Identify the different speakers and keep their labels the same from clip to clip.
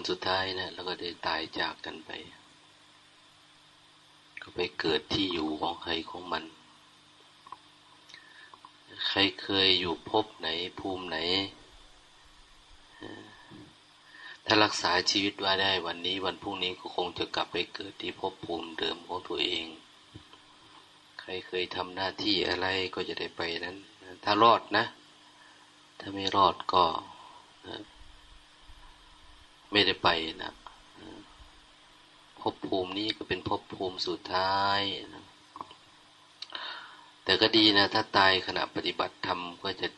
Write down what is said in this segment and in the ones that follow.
Speaker 1: วันสุดท้ายนะแล้วก็ได้ตายจากกันไป ก็ไปเกิดที่อยู่ของใครของมัน ใครเคยอยู่พบไหนภูมิไหน ถ้ารักษาชีวิตว่าได้วันนี้วันพรุ่งนี้ก็คงจะกลับไปเกิดที่ภพภูมิเดิมของตัวเอง ใครเคยทำหน้าที่อะไรก็จะได้ไปนั้น ถ้ารอดนะ ถ้าไม่รอดก็ ไม่ได้ไปนะภพภูมินี้ก็เป็นภพภูมิสุดท้ายนะแต่ก็ดีนะ ถ้าตายขณะปฏิบัติธรรมก็จะ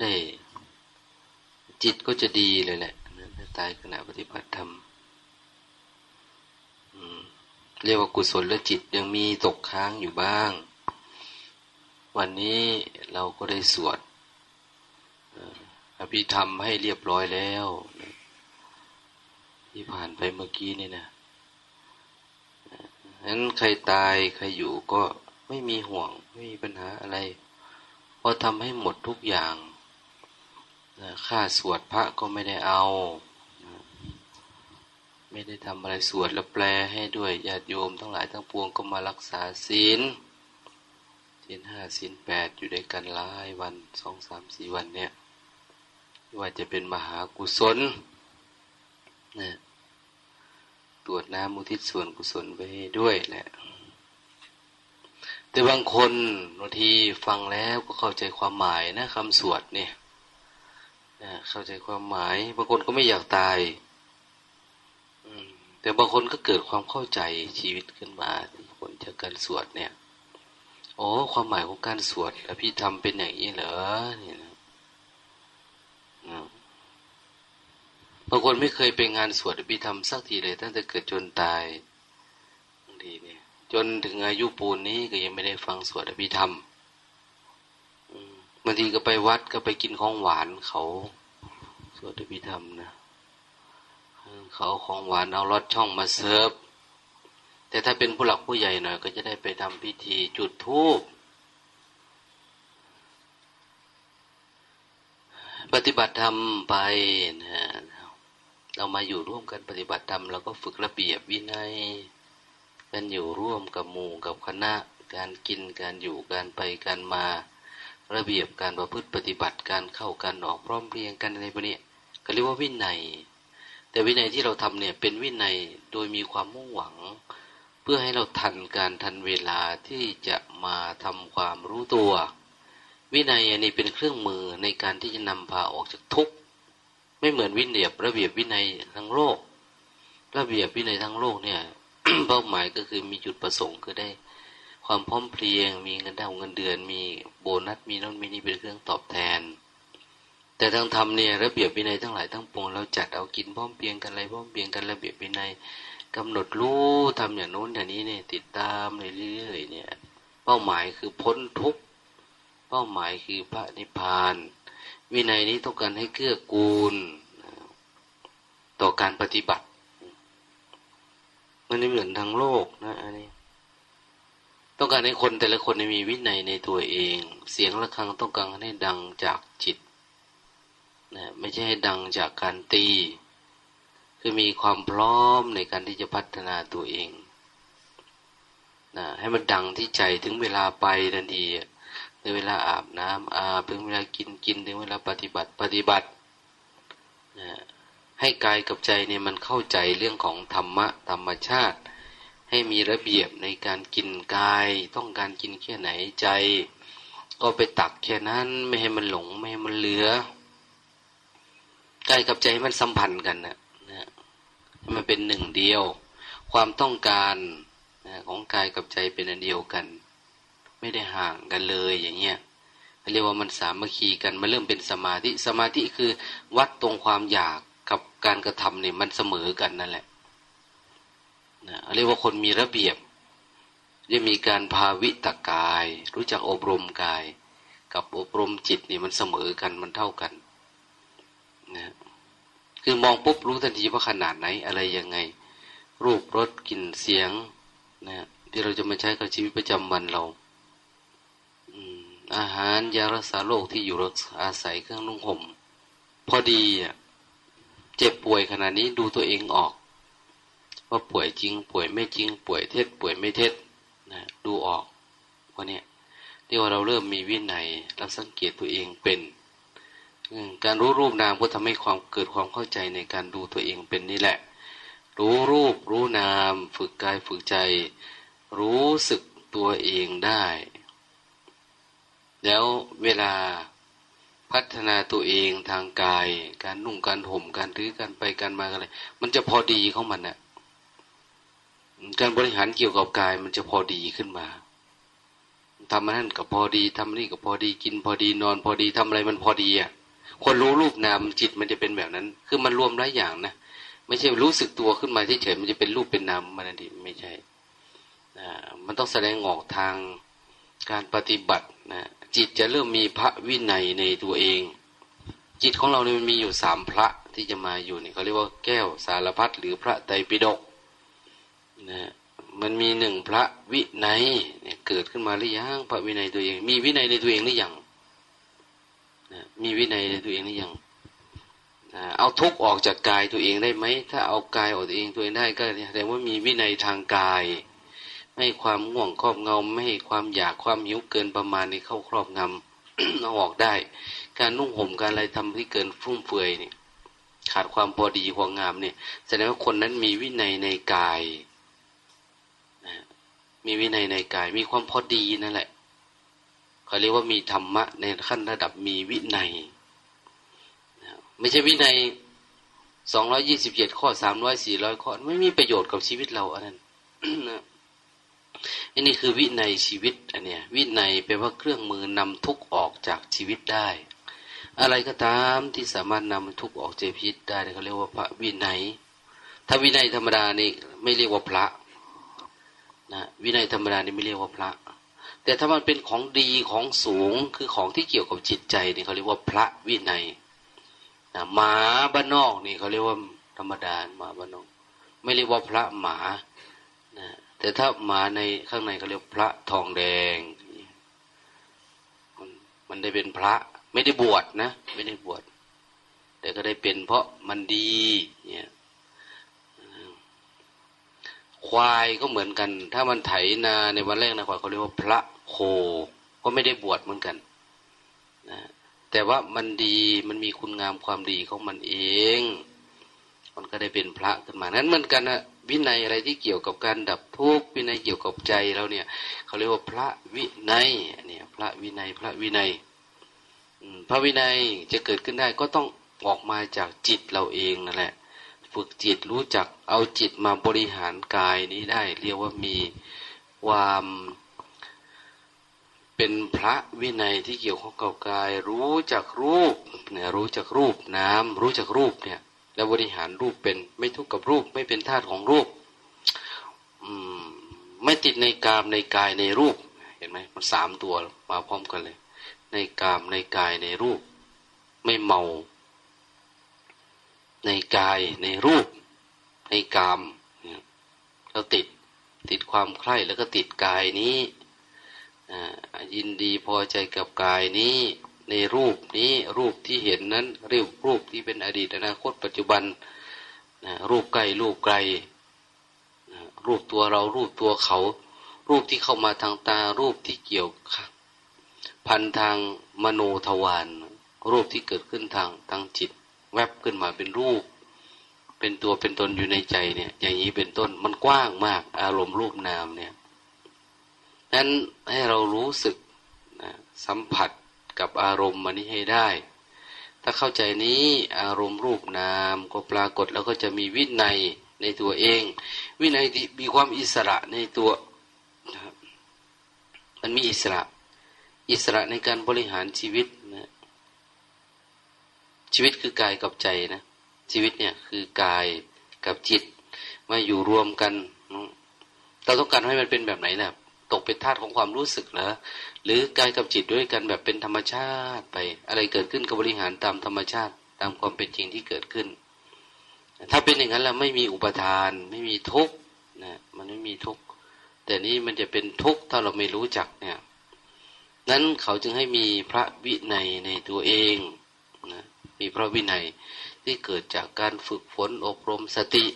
Speaker 1: ได้ จิตก็จะดีเลยแหละถ้าตายขณะปฏิบัติธรรมเรียกว่ากุศลและจิตยังมีตกค้างอยู่บ้าง วันนี้เราก็ได้สวดอภิธรรมให้เรียบร้อยแล้ว ที่ผ่านไปเมื่อกี้นี่นะนั้นใครตายใครอยู่ก็ไม่มีห่วง ไม่มีปัญหาอะไร เพราะทำให้หมดทุกอย่างค่าสวดพระก็ไม่ได้เอา ไม่ได้ทำอะไรสวดแล้วแปลให้ด้วยญาติโยมทั้งหลายทั้งปวงก็มารักษาศีลศีลห้าศีลแปดอยู่ด้วยกันหลายวันสองสามสี่วันเนี่ยว่าจะเป็นมหากุศลนะ ตรวจน้ำมุทิศส่วนกุศลไปด้วยแหละ แต่บางคนบางทีฟังแล้วก็เข้าใจความหมายนะคำสวดเนี่ยนะเข้าใจความหมาย บางคนก็ไม่อยากตายแต่บางคนก็เกิดความเข้าใจชีวิตขึ้นมาผลจากการสวดเนี่ยโอ้ความหมายของการสวดอภิธรรมเป็นอย่างนี้เหรอเนี่ยนะ บางคนไม่เคยไปงานสวดอภิธรรมสักทีเลย ตั้งแต่เกิดจนตายบางทีเนี่ย จนถึงอายุปูนนี้ก็ยังไม่ได้ฟังสวดอภิธรรมบางทีก็ไปวัดก็ไปกินของหวานเขาสวดอภิธรรมนะเขาของหวานเอารถช่องมาเสิร์ฟแต่ถ้าเป็นผู้หลักผู้ใหญ่หน่อย ก็จะได้ไปทำพิธีจุดธูปปฏิบัติธรรมไปนะ เรามาอยู่ร่วมกันปฏิบัติธรรมเราก็ฝึกระเบียบวินัยกันอยู่ร่วมกับหมู่กับคณะ การกินการอยู่การไปการมา ระเบียบการประพฤติปฏิบัติการเข้ากันออกพร้อมเพรียงกันในพวกนี้ก็เรียกว่าวินัย แต่วินัยที่เราทำเนี่ยเป็นวินัยโดยมีความมุ่งหวัง เพื่อให้เราทันการทันเวลาที่จะมาทำความรู้ตัว วินัยอันนี้เป็นเครื่องมือในการที่จะนำพาออกจากทุกข์ ไม่เหมือนวินัยระเบียบวินัยทั้งโลก ระเบียบวินัยทั้งโลกเนี่ย เป้าหมายก็คือมีจุดประสงค์คือได้ ความพร้อมเพรียง มีเงินดาวเงินเดือน มีโบนัสมีนั่นมีนี่เป็นเครื่องตอบแทน แต่ทางธรรมเนี่ยระเบียบวินัยทั้งหลายทั้งปวงเราจัดเอากินพร้อมเพียงกันอะไรพร้อมเพียงกันระเบียบวินัยกำหนดรู้ทำอย่างโน้นอย่างนี้เนี่ยติดตามเรื่อยๆเนี่ย เป้าหมายคือพ้นทุกเป้าหมายคือพระนิพพาน วินัยนี้ต้องการให้เกื้อกูล ต่อการปฏิบัติ มันไม่เหมือนทางโลกนะอันนี้ต้องการให้คนแต่ละคนมีวินัยในตัวเอง เสียงะระฆังต้องการให้ดังจากจิตนะไม่ใช่ให้ดังจากการตี คือมีความพร้อมในการที่จะพัฒนาตัวเองนะให้มันดังที่ใจถึงเวลาไปทันที ถึงเวลาอาบน้ำอาบถึงเวลากินกินถึงเวลาปฏิบัติปฏิบัตินะให้กายกับใจเนี่ยมันเข้าใจเรื่องของธรรมะธรรมชาติ ให้มีระเบียบในการกินกาย ต้องการกินแค่ไหนใจ ก็ไปตักแค่นั้นไม่ให้มันหลงไม่ให้มันเหลือกายกับใจมันสัมพันธ์กันนะนะมันเป็นหนึ่งเดียว ความต้องการนะของกายกับใจเป็นอันเดียวกัน ไม่ได้ห่างกันเลยอย่างเงี้ยเรียกว่ามันสามัคคีกันมันเริ่มเป็นสมาธิสมาธิคือวัดตรงความอยากกับการกระทำเนี่ยมันเสมอกันนั่นแหละนะเรียกว่าคนมีระเบียบจะมีการภาวิตกาย รู้จักอบรมกาย กับอบรมจิตนี่มันเสมอกันมันเท่ากันนะคือมองปุ๊บรู้ทันทีว่าขนาดไหนอะไรยังไง รูปรสกลิ่นเสียงนะที่เราจะมาใช้กับชีวิตประจำวันเรา อาหารยารักษาโรคที่อยู่อาศัยเครื่องนุ่งห่ม พอดีเจ็บป่วยขนาดนี้ดูตัวเองออก ว่าป่วยจริง ป่วยไม่จริง ป่วยเท็จ ป่วยไม่เท็จนะดูออกว่าเนี่ยเรียกว่าเราเริ่มมีวินัยเราสังเกตตัวเองเป็นการรู้รูปนามก็ทำให้ความเกิดความเข้าใจในการดูตัวเองเป็นนี่แหละ รู้รูปรู้นาม ฝึกกายฝึกใจ รู้สึกตัวเองได้ แล้วเวลาพัฒนาตัวเองทางกาย การนุ่งการห่มการถือการไปการมาอะไร มันจะพอดีของมันนะการบริหารเกี่ยวกับกายมันจะพอดีขึ้นมาทำนั่นก็พอดีทำนี่ก็พอดีกินพอดีนอนพอดีทำอะไรมันพอดีอะ คนรู้รูปนามจิตมันจะเป็นแบบนั้น คือมันรวมหลายอย่างนะไม่ใช่รู้สึกตัวขึ้นมาเฉยๆมันจะเป็นรูปเป็นนามมันดีไม่ใช่มันต้องแสดงออกทางการปฏิบัตินะ จิตจะเริ่มมีพระวินัยในตัวเอง จิตของเราเนี่ยมันมีอยู่สามพระที่จะมาอยู่เนี่ยเขาเรียกว่าแก้วสารพัดหรือพระไตรปิฎกนะมันมีหนึ่งพระวินัยเนี่ยเกิดขึ้นมาหรือยังพระวินัยตัวเอง มีวินัยในตัวเองหรือยังนะมีวินัยในตัวเองหรือยังนะเอาทุกออกจากกายตัวเองได้ไหมถ้าเอากายออกตัวเองตัวเองได้ก็แสดงว่ามีวินัยทางกาย ไม่ความง่วงครอบงำไม่ให้ความอยากความหิวเกินประมาณนี้เข้าครอบงำเอาออกได้ การนุ่งห่มการอะไรทำที่เกินฟุ่มเฟือยเนี่ยขาดความพอดีความงามเนี่ยแสดงว่าคนนั้นมีวินัยในกายมีวินัยในกาย มีความพอดีนั่นแหละเขาเรียกว่ามีธรรมะในขั้นระดับมีวินัยไม่ใช่วินัยสองร้อยี่สิบเจ็ดข้อสามร้อยสี่ร้อยข้อ ไม่มีประโยชน์กับชีวิตเราอันนั้น อันนี้คือวินัยชีวิตอันเนี้ยวินัยแปลว่าเครื่องมือนำทุกออกจากชีวิตได้ อะไรก็ตามที่สามารถนำทุกออกจากชีวิตได้เขาเรียกว่าพระวินัย ถ้าวินัยธรรมดานี่ไม่เรียกว่าพระนะวินัยธรรมดานี่ไม่เรียกว่าพระ แต่ถ้ามันเป็นของดีของสูงคือของที่เกี่ยวกับจิตใจนี่เขาเรียกว่าพระวินัยนะหมาบ้านนอกนี่เขาเรียกว่าธรรมดาหมาบ้านนอก ไม่เรียกว่าพระหมา แต่ถ้ามาในข้างในเขาเรียกพระทองแดง มันมันได้เป็นพระ ไม่ได้บวชนะ ไม่ได้บวช แต่ก็ได้เป็นเพราะมันดีเนี่ยควายก็เหมือนกัน ถ้ามันไถนาในวันแรกนะควายเขาเรียกว่าพระโค ก็ไม่ได้บวชเหมือนกันนะแต่ว่ามันดีมันมีคุณงามความดีของมันเอง มันก็ได้เป็นพระขึ้นมานั้นเหมือนกันนะ วินัยอะไรที่เกี่ยวกับการดับทุกข์วินัยเกี่ยวกับใจเราเนี่ยเขาเรียกว่าพระวินัยเนี่ยพระวินัยพระวินัยพระวินัยจะเกิดขึ้นได้ก็ต้องออกมาจากจิตเราเองนั่นแหละ ฝึกจิตรู้จักเอาจิตมาบริหารกายนี้ได้ เรียกว่ามีความเป็นพระวินัยที่เกี่ยวข้องกับกาย รู้จักรูปเนี่ยรู้จักรูปน้ำรู้จักรูปเนี่ย แล้วบริหารรูปเป็น ไม่ทุกข์กับรูป ไม่เป็นธาตุของรูปไม่ติดในกามในกายในรูป เห็นไหมมันสามตัวมาพร้อมกันเลย ในกามในกายในรูป ไม่เมา ในกายในรูป ในกามเราติดติดความใคร่แล้วก็ติดกายนี้ยินดีพอใจกับกายนี้ ในรูปนี้รูปที่เห็นนั้นเรียกรูปที่เป็นอดีตอนาคตปัจจุบันนะรูปใกล้รูปไกลนะรูปตัวเรารูปตัวเขา รูปที่เข้ามาทางตา รูปที่เกี่ยวพันทางมโนทวารรูปที่เกิดขึ้นทางทางจิต แวบขึ้นมาเป็นรูป เป็นตัวเป็นตนอยู่ในใจเนี่ยอย่างนี้เป็นต้นมันกว้างมากอารมณ์รูปนามเนี่ยนั้นให้เรารู้สึกนะสัมผัส กับอารมณ์มันนี้ให้ได้ ถ้าเข้าใจนี้อารมณ์รูปนามก็ปรากฏแล้วก็จะมีวินัยในตัวเอง วินัยที่มีความอิสระในตัวมันมีอิสระ อิสระในการบริหารชีวิตนะชีวิตคือกายกับใจนะชีวิตเนี่ยคือกายกับจิตมาอยู่รวมกัน เราต้องการให้มันเป็นแบบไหนนะ ตกเป็นธาตุของความรู้สึกเหรอหรือกายกับจิตด้วยกันแบบเป็นธรรมชาติไป อะไรเกิดขึ้นก็บริหารตามธรรมชาติตามความเป็นจริงที่เกิดขึ้น ถ้าเป็นอย่างนั้นแล้วไม่มีอุปทาน ไม่มีทุกข์นะมันไม่มีทุกข์แต่นี้มันจะเป็นทุกข์ถ้าเราไม่รู้จักเนี่ยนั้นเขาจึงให้มีพระวินัยในตัวเองนะมีพระวินัยที่เกิดจากการฝึกฝนอบรมสติ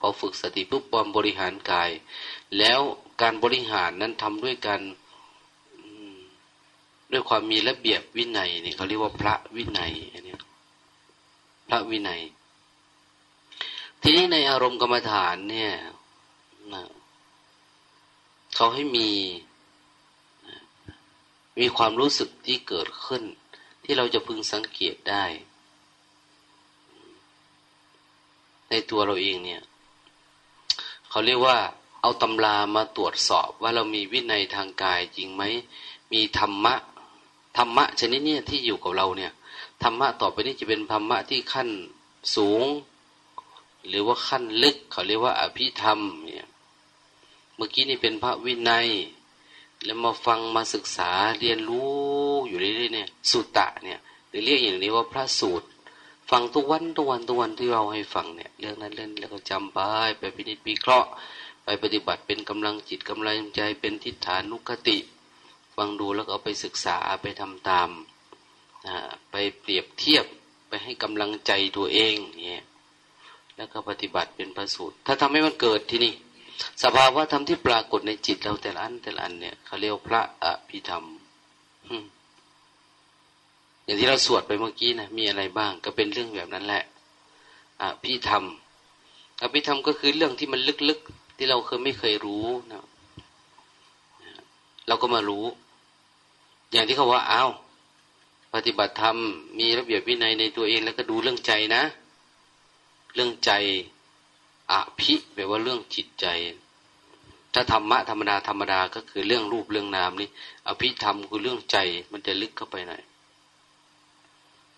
Speaker 1: พอฝึกสติปุ๊บบอมบริหารกาย แล้ว การบริหารนั้นทำด้วยกันด้วยความมีระเบียบวินัยเนี่ยเขาเรียกว่าพระวินัยอันนี้พระวินัย ทีนี้ในอารมณ์กรรมฐานเนี่ยนะเขาให้มีมีความรู้สึกที่เกิดขึ้น ที่เราจะพึงสังเกตได้ ในตัวเราเองเนี่ย เขาเรียกว่า เอาตำรามาตรวจสอบว่าเรามีวินัยทางกายจริงไหม มีธรรมะ ธรรมะชนิดนี้ที่อยู่กับเราเนี่ย ธรรมะต่อไปนี้จะเป็นธรรมะที่ขั้นสูง หรือว่าขั้นลึกเขาเรียกว่าอภิธรรมเนี่ยเมื่อกี้นี่เป็นพระวินัย แล้วมาฟังมาศึกษาเรียนรู้อยู่เรื่อยๆเนี่ยสุตตะเนี่ยหรือเรียกอย่างนี้ว่าพระสูตร ฟังทุกวันทุกวันทุกวันที่เราให้ฟังเนี่ย เรื่องนั้นเรื่องแล้วก็จำไปไปพินิจพิเคราะห์ ไปปฏิบัติเป็นกำลังจิตกำลังใจเป็นทิฏฐานุคติ ฟังดูแล้วเอาไปศึกษาไปทำตามไปเปรียบเทียบไปให้กำลังใจตัวเองเนี่ยแล้วก็ปฏิบัติเป็นประสูตร ถ้าทำให้มันเกิดที่นี่ สภาวะธรรมที่ปรากฏในจิตเราแต่ละอันแต่ละอันเนี่ยเขาเรียกพระอภิธรรมอย่างที่เราสวดไปเมื่อกี้นะมีอะไรบ้าง ก็เป็นเรื่องแบบนั้นแหละอภิธรรมอภิธรรมก็คือเรื่องที่มันลึกๆ ที่เราเคยไม่เคยรู้นะเราก็มารู้ อย่างที่เขาว่าอ้าวปฏิบัติธรรมมีระเบียบวินัยในตัวเอง แล้วก็ดูเรื่องใจนะ เรื่องใจอภิแปลว่าเรื่องจิตใจ ถ้าธรรมะธรรมดาธรรมดาก็คือเรื่องรูปเรื่องนามนี่อภิธรรมคือเรื่องใจมันจะลึกเข้าไปหน่อย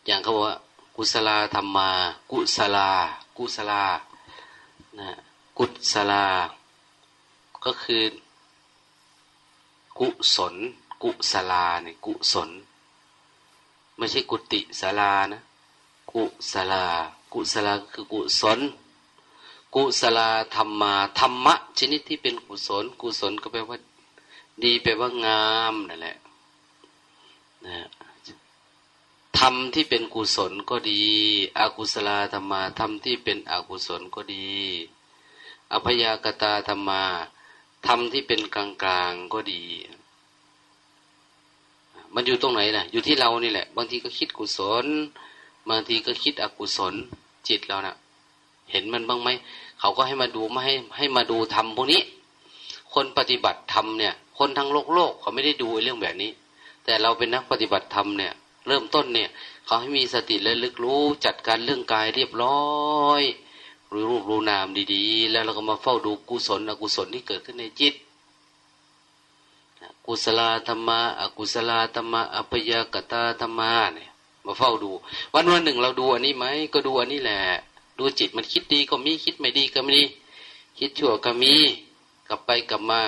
Speaker 1: อย่างเขาบอกว่า กุศลธรรมา กุศลา กุศลานะ กุศลา ก็คือ กุศล กุศลาเนี่ยกุศล ไม่ใช่กุติศาลานะ กุศลา กุศลาคือกุศล กุศลาธรรมาธรรมะ ชนิดที่เป็นกุศล กุศลก็แปลว่า ดีแปลว่างามนั่นแหละนะธรรมที่เป็นกุศลก็ดี อกุศลธรรมาธรรมที่เป็นอกุศลก็ดี อภยากตาธรรมาธรรมที่เป็นกลางกลางก็ดี มันอยู่ตรงไหนนะอยู่ที่เรานี่แหละ บางทีก็คิดกุศล บางทีก็คิดอกุศลจิตเรานะ่ะ เห็นมันบ้างไหม เขาก็ให้มาดูมาให้ให้มาดูธรรมพวกนี้ คนปฏิบัติธรรมเนี่ย คนทั้งโลกโลกเขาไม่ได้ดูเรื่องแบบนี้ แต่เราเป็นนักปฏิบัติธรรมเนี่ย เริ่มต้นเนี่ย เขาให้มีสติและลึกรู้จัดการเรื่องกายเรียบร้อย รู้รูปรู้นามดีๆ แล้วเราก็มาเฝ้าดูกุศลอกุศลที่เกิดขึ้นในจิตกุศลธรรมะอกุศลธรรมะอัพยากตาธรรมะเนี่ยมาเฝ้าดู วันวันหนึ่งเราดูอันนี้ไหมก็ดูอันนี้แหละ ดูจิตมันคิดดีก็มีคิดไม่ดีก็มีคิดชั่วก็มี กลับไปกลับมา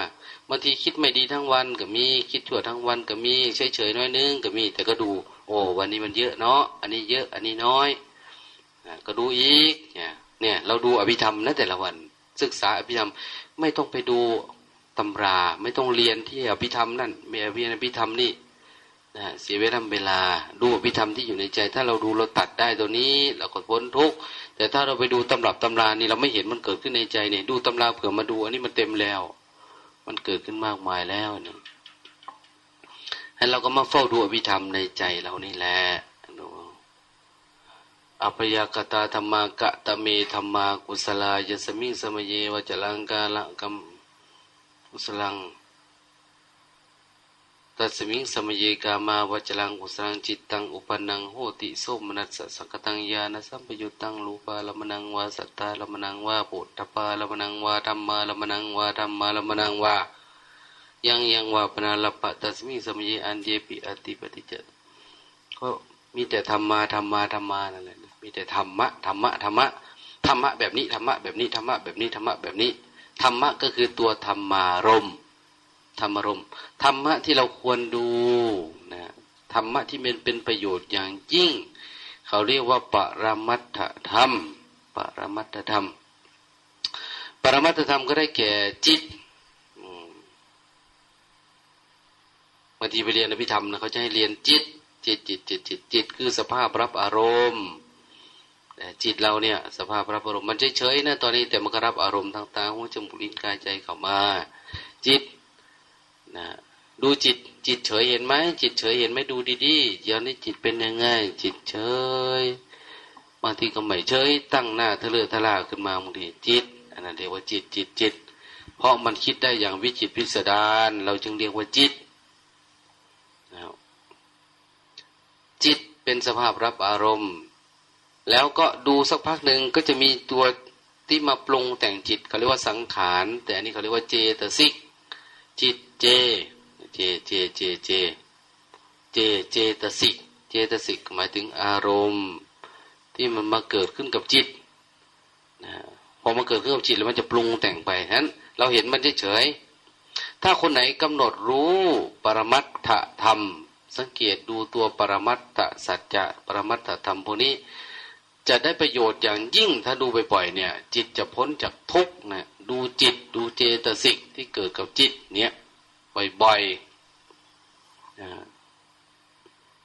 Speaker 1: บางทีคิดไม่ดีทั้งวันก็มี คิดชั่วทั้งวันก็มีเฉยเฉยน้อยนึงก็มี แต่ก็ดู โอ้วันนี้มันเยอะเนาะอันนี้เยอะอันนี้น้อยก็ดูอีกเนี่ย เนี่ย เราดูอภิธรรมนะแต่ละวัน ศึกษาอภิธรรมไม่ต้องไปดูตำราไม่ต้องเรียนที่อภิธรรมนั่นไม่เรียนอภิธรรมนี่นะเสียเวลาเวลาดูอภิธรรมที่อยู่ในใจ ถ้าเราดูเราตัดได้ตัวนี้เราก็พ้นทุกแต่ถ้าเราไปดูตำรับตำรานี่เราไม่เห็นมันเกิดขึ้นในใจเนี่ย ดูตำราเผื่อมาดู อันนี้มันเต็มแล้ว มันเกิดขึ้นมากมายแล้วเนี่ยให้เราก็มาเฝ้าดูอภิธรรมในใจเรานี่แหละ อภยากตาธรรมากะตะเมธรรมากุศลายสมิงสมเยวจลังกาละกัมกุศลังตัสมิงสมเยกามาวจลังกุศลังจิตตังอุปนังโหติโสมนัสสักตังยานะสัมปยุตังรูปาลมนังวาสัตตาลมนังวาปุตตปาลมนังวาธรรมาลมนังวาธรรมาลมนังวายังยังวาปนาลปะตัสมิงสมเยอันเยปิอติปฏิจจก็มีแต่ธรรมาธรรมาธรรมานั่นแหละ มีแต่ธรรมะธรรมะธรรมะธรรมะแบบนี้ธรรมะแบบนี้ธรรมะแบบนี้ธรรมะแบบนี้ธรรมะก็คือตัวธรรมารมธรรมารมธรรมะที่เราควรดูนะธรรมะที่เป็นเป็นประโยชน์อย่างยิ่ง เขาเรียกว่าปรมัตถธรรมปรมัตถธรรม ปรมัตถธรรมก็ได้แก่จิตบางทีไปเรียนอภิธรรมนะเขาจะให้เรียนจิตจิตจิตจิตจิตจิตคือสภาพรับอารมณ์ จิตเราเนี่ย สภาพรับอารมณ์มันเฉยๆนะตอนนี้แต่มันก็รับอารมณ์ทางตาหูจมูกลิ้นกายใจเข้ามา จิตนะดูจิต จิตเฉยเห็นไหมจิตเฉยเห็นไหมดูดีๆย้อนนี้จิตเป็นยังไง จิตเฉยบางทีก็ไม่เฉยตั้งหน้าทะเลทะลาขึ้นมาบางทีจิตอันนั้นเรียกว่าจิตจิตจิต เพราะมันคิดได้อย่างวิจิตพิสดารเราจึงเรียกว่าจิตจิตเป็นสภาพรับอารมณ์ แล้วก็ดูสักพักหนึ่งก็จะมีตัวที่มาปรุงแต่งจิตเขาเรียกว่าสังขาร แต่อันนี้เขาเรียกว่าเจตสิกจิตเจ เจเจเจเจ เจเจตสิกเจตสิกหมายถึงอารมณ์ ที่มันมาเกิดขึ้นกับจิตนะพอมาเกิดขึ้นกับจิตแล้วมันจะปรุงแต่งไปฉะนั้น เราเห็นมันเฉยถ้าคนไหนกำหนดรู้ปรมัตถธรรม สังเกตดูตัวปรมัตถสัจจะปรมัตถธรรมพวกนี้ จะได้ประโยชน์อย่างยิ่งถ้าดูบ่อยๆเนี่ย จิตจะพ้นจากทุกข์นะดูจิตดูเจตสิกที่เกิดกับจิตเนี่ยบ่อยๆ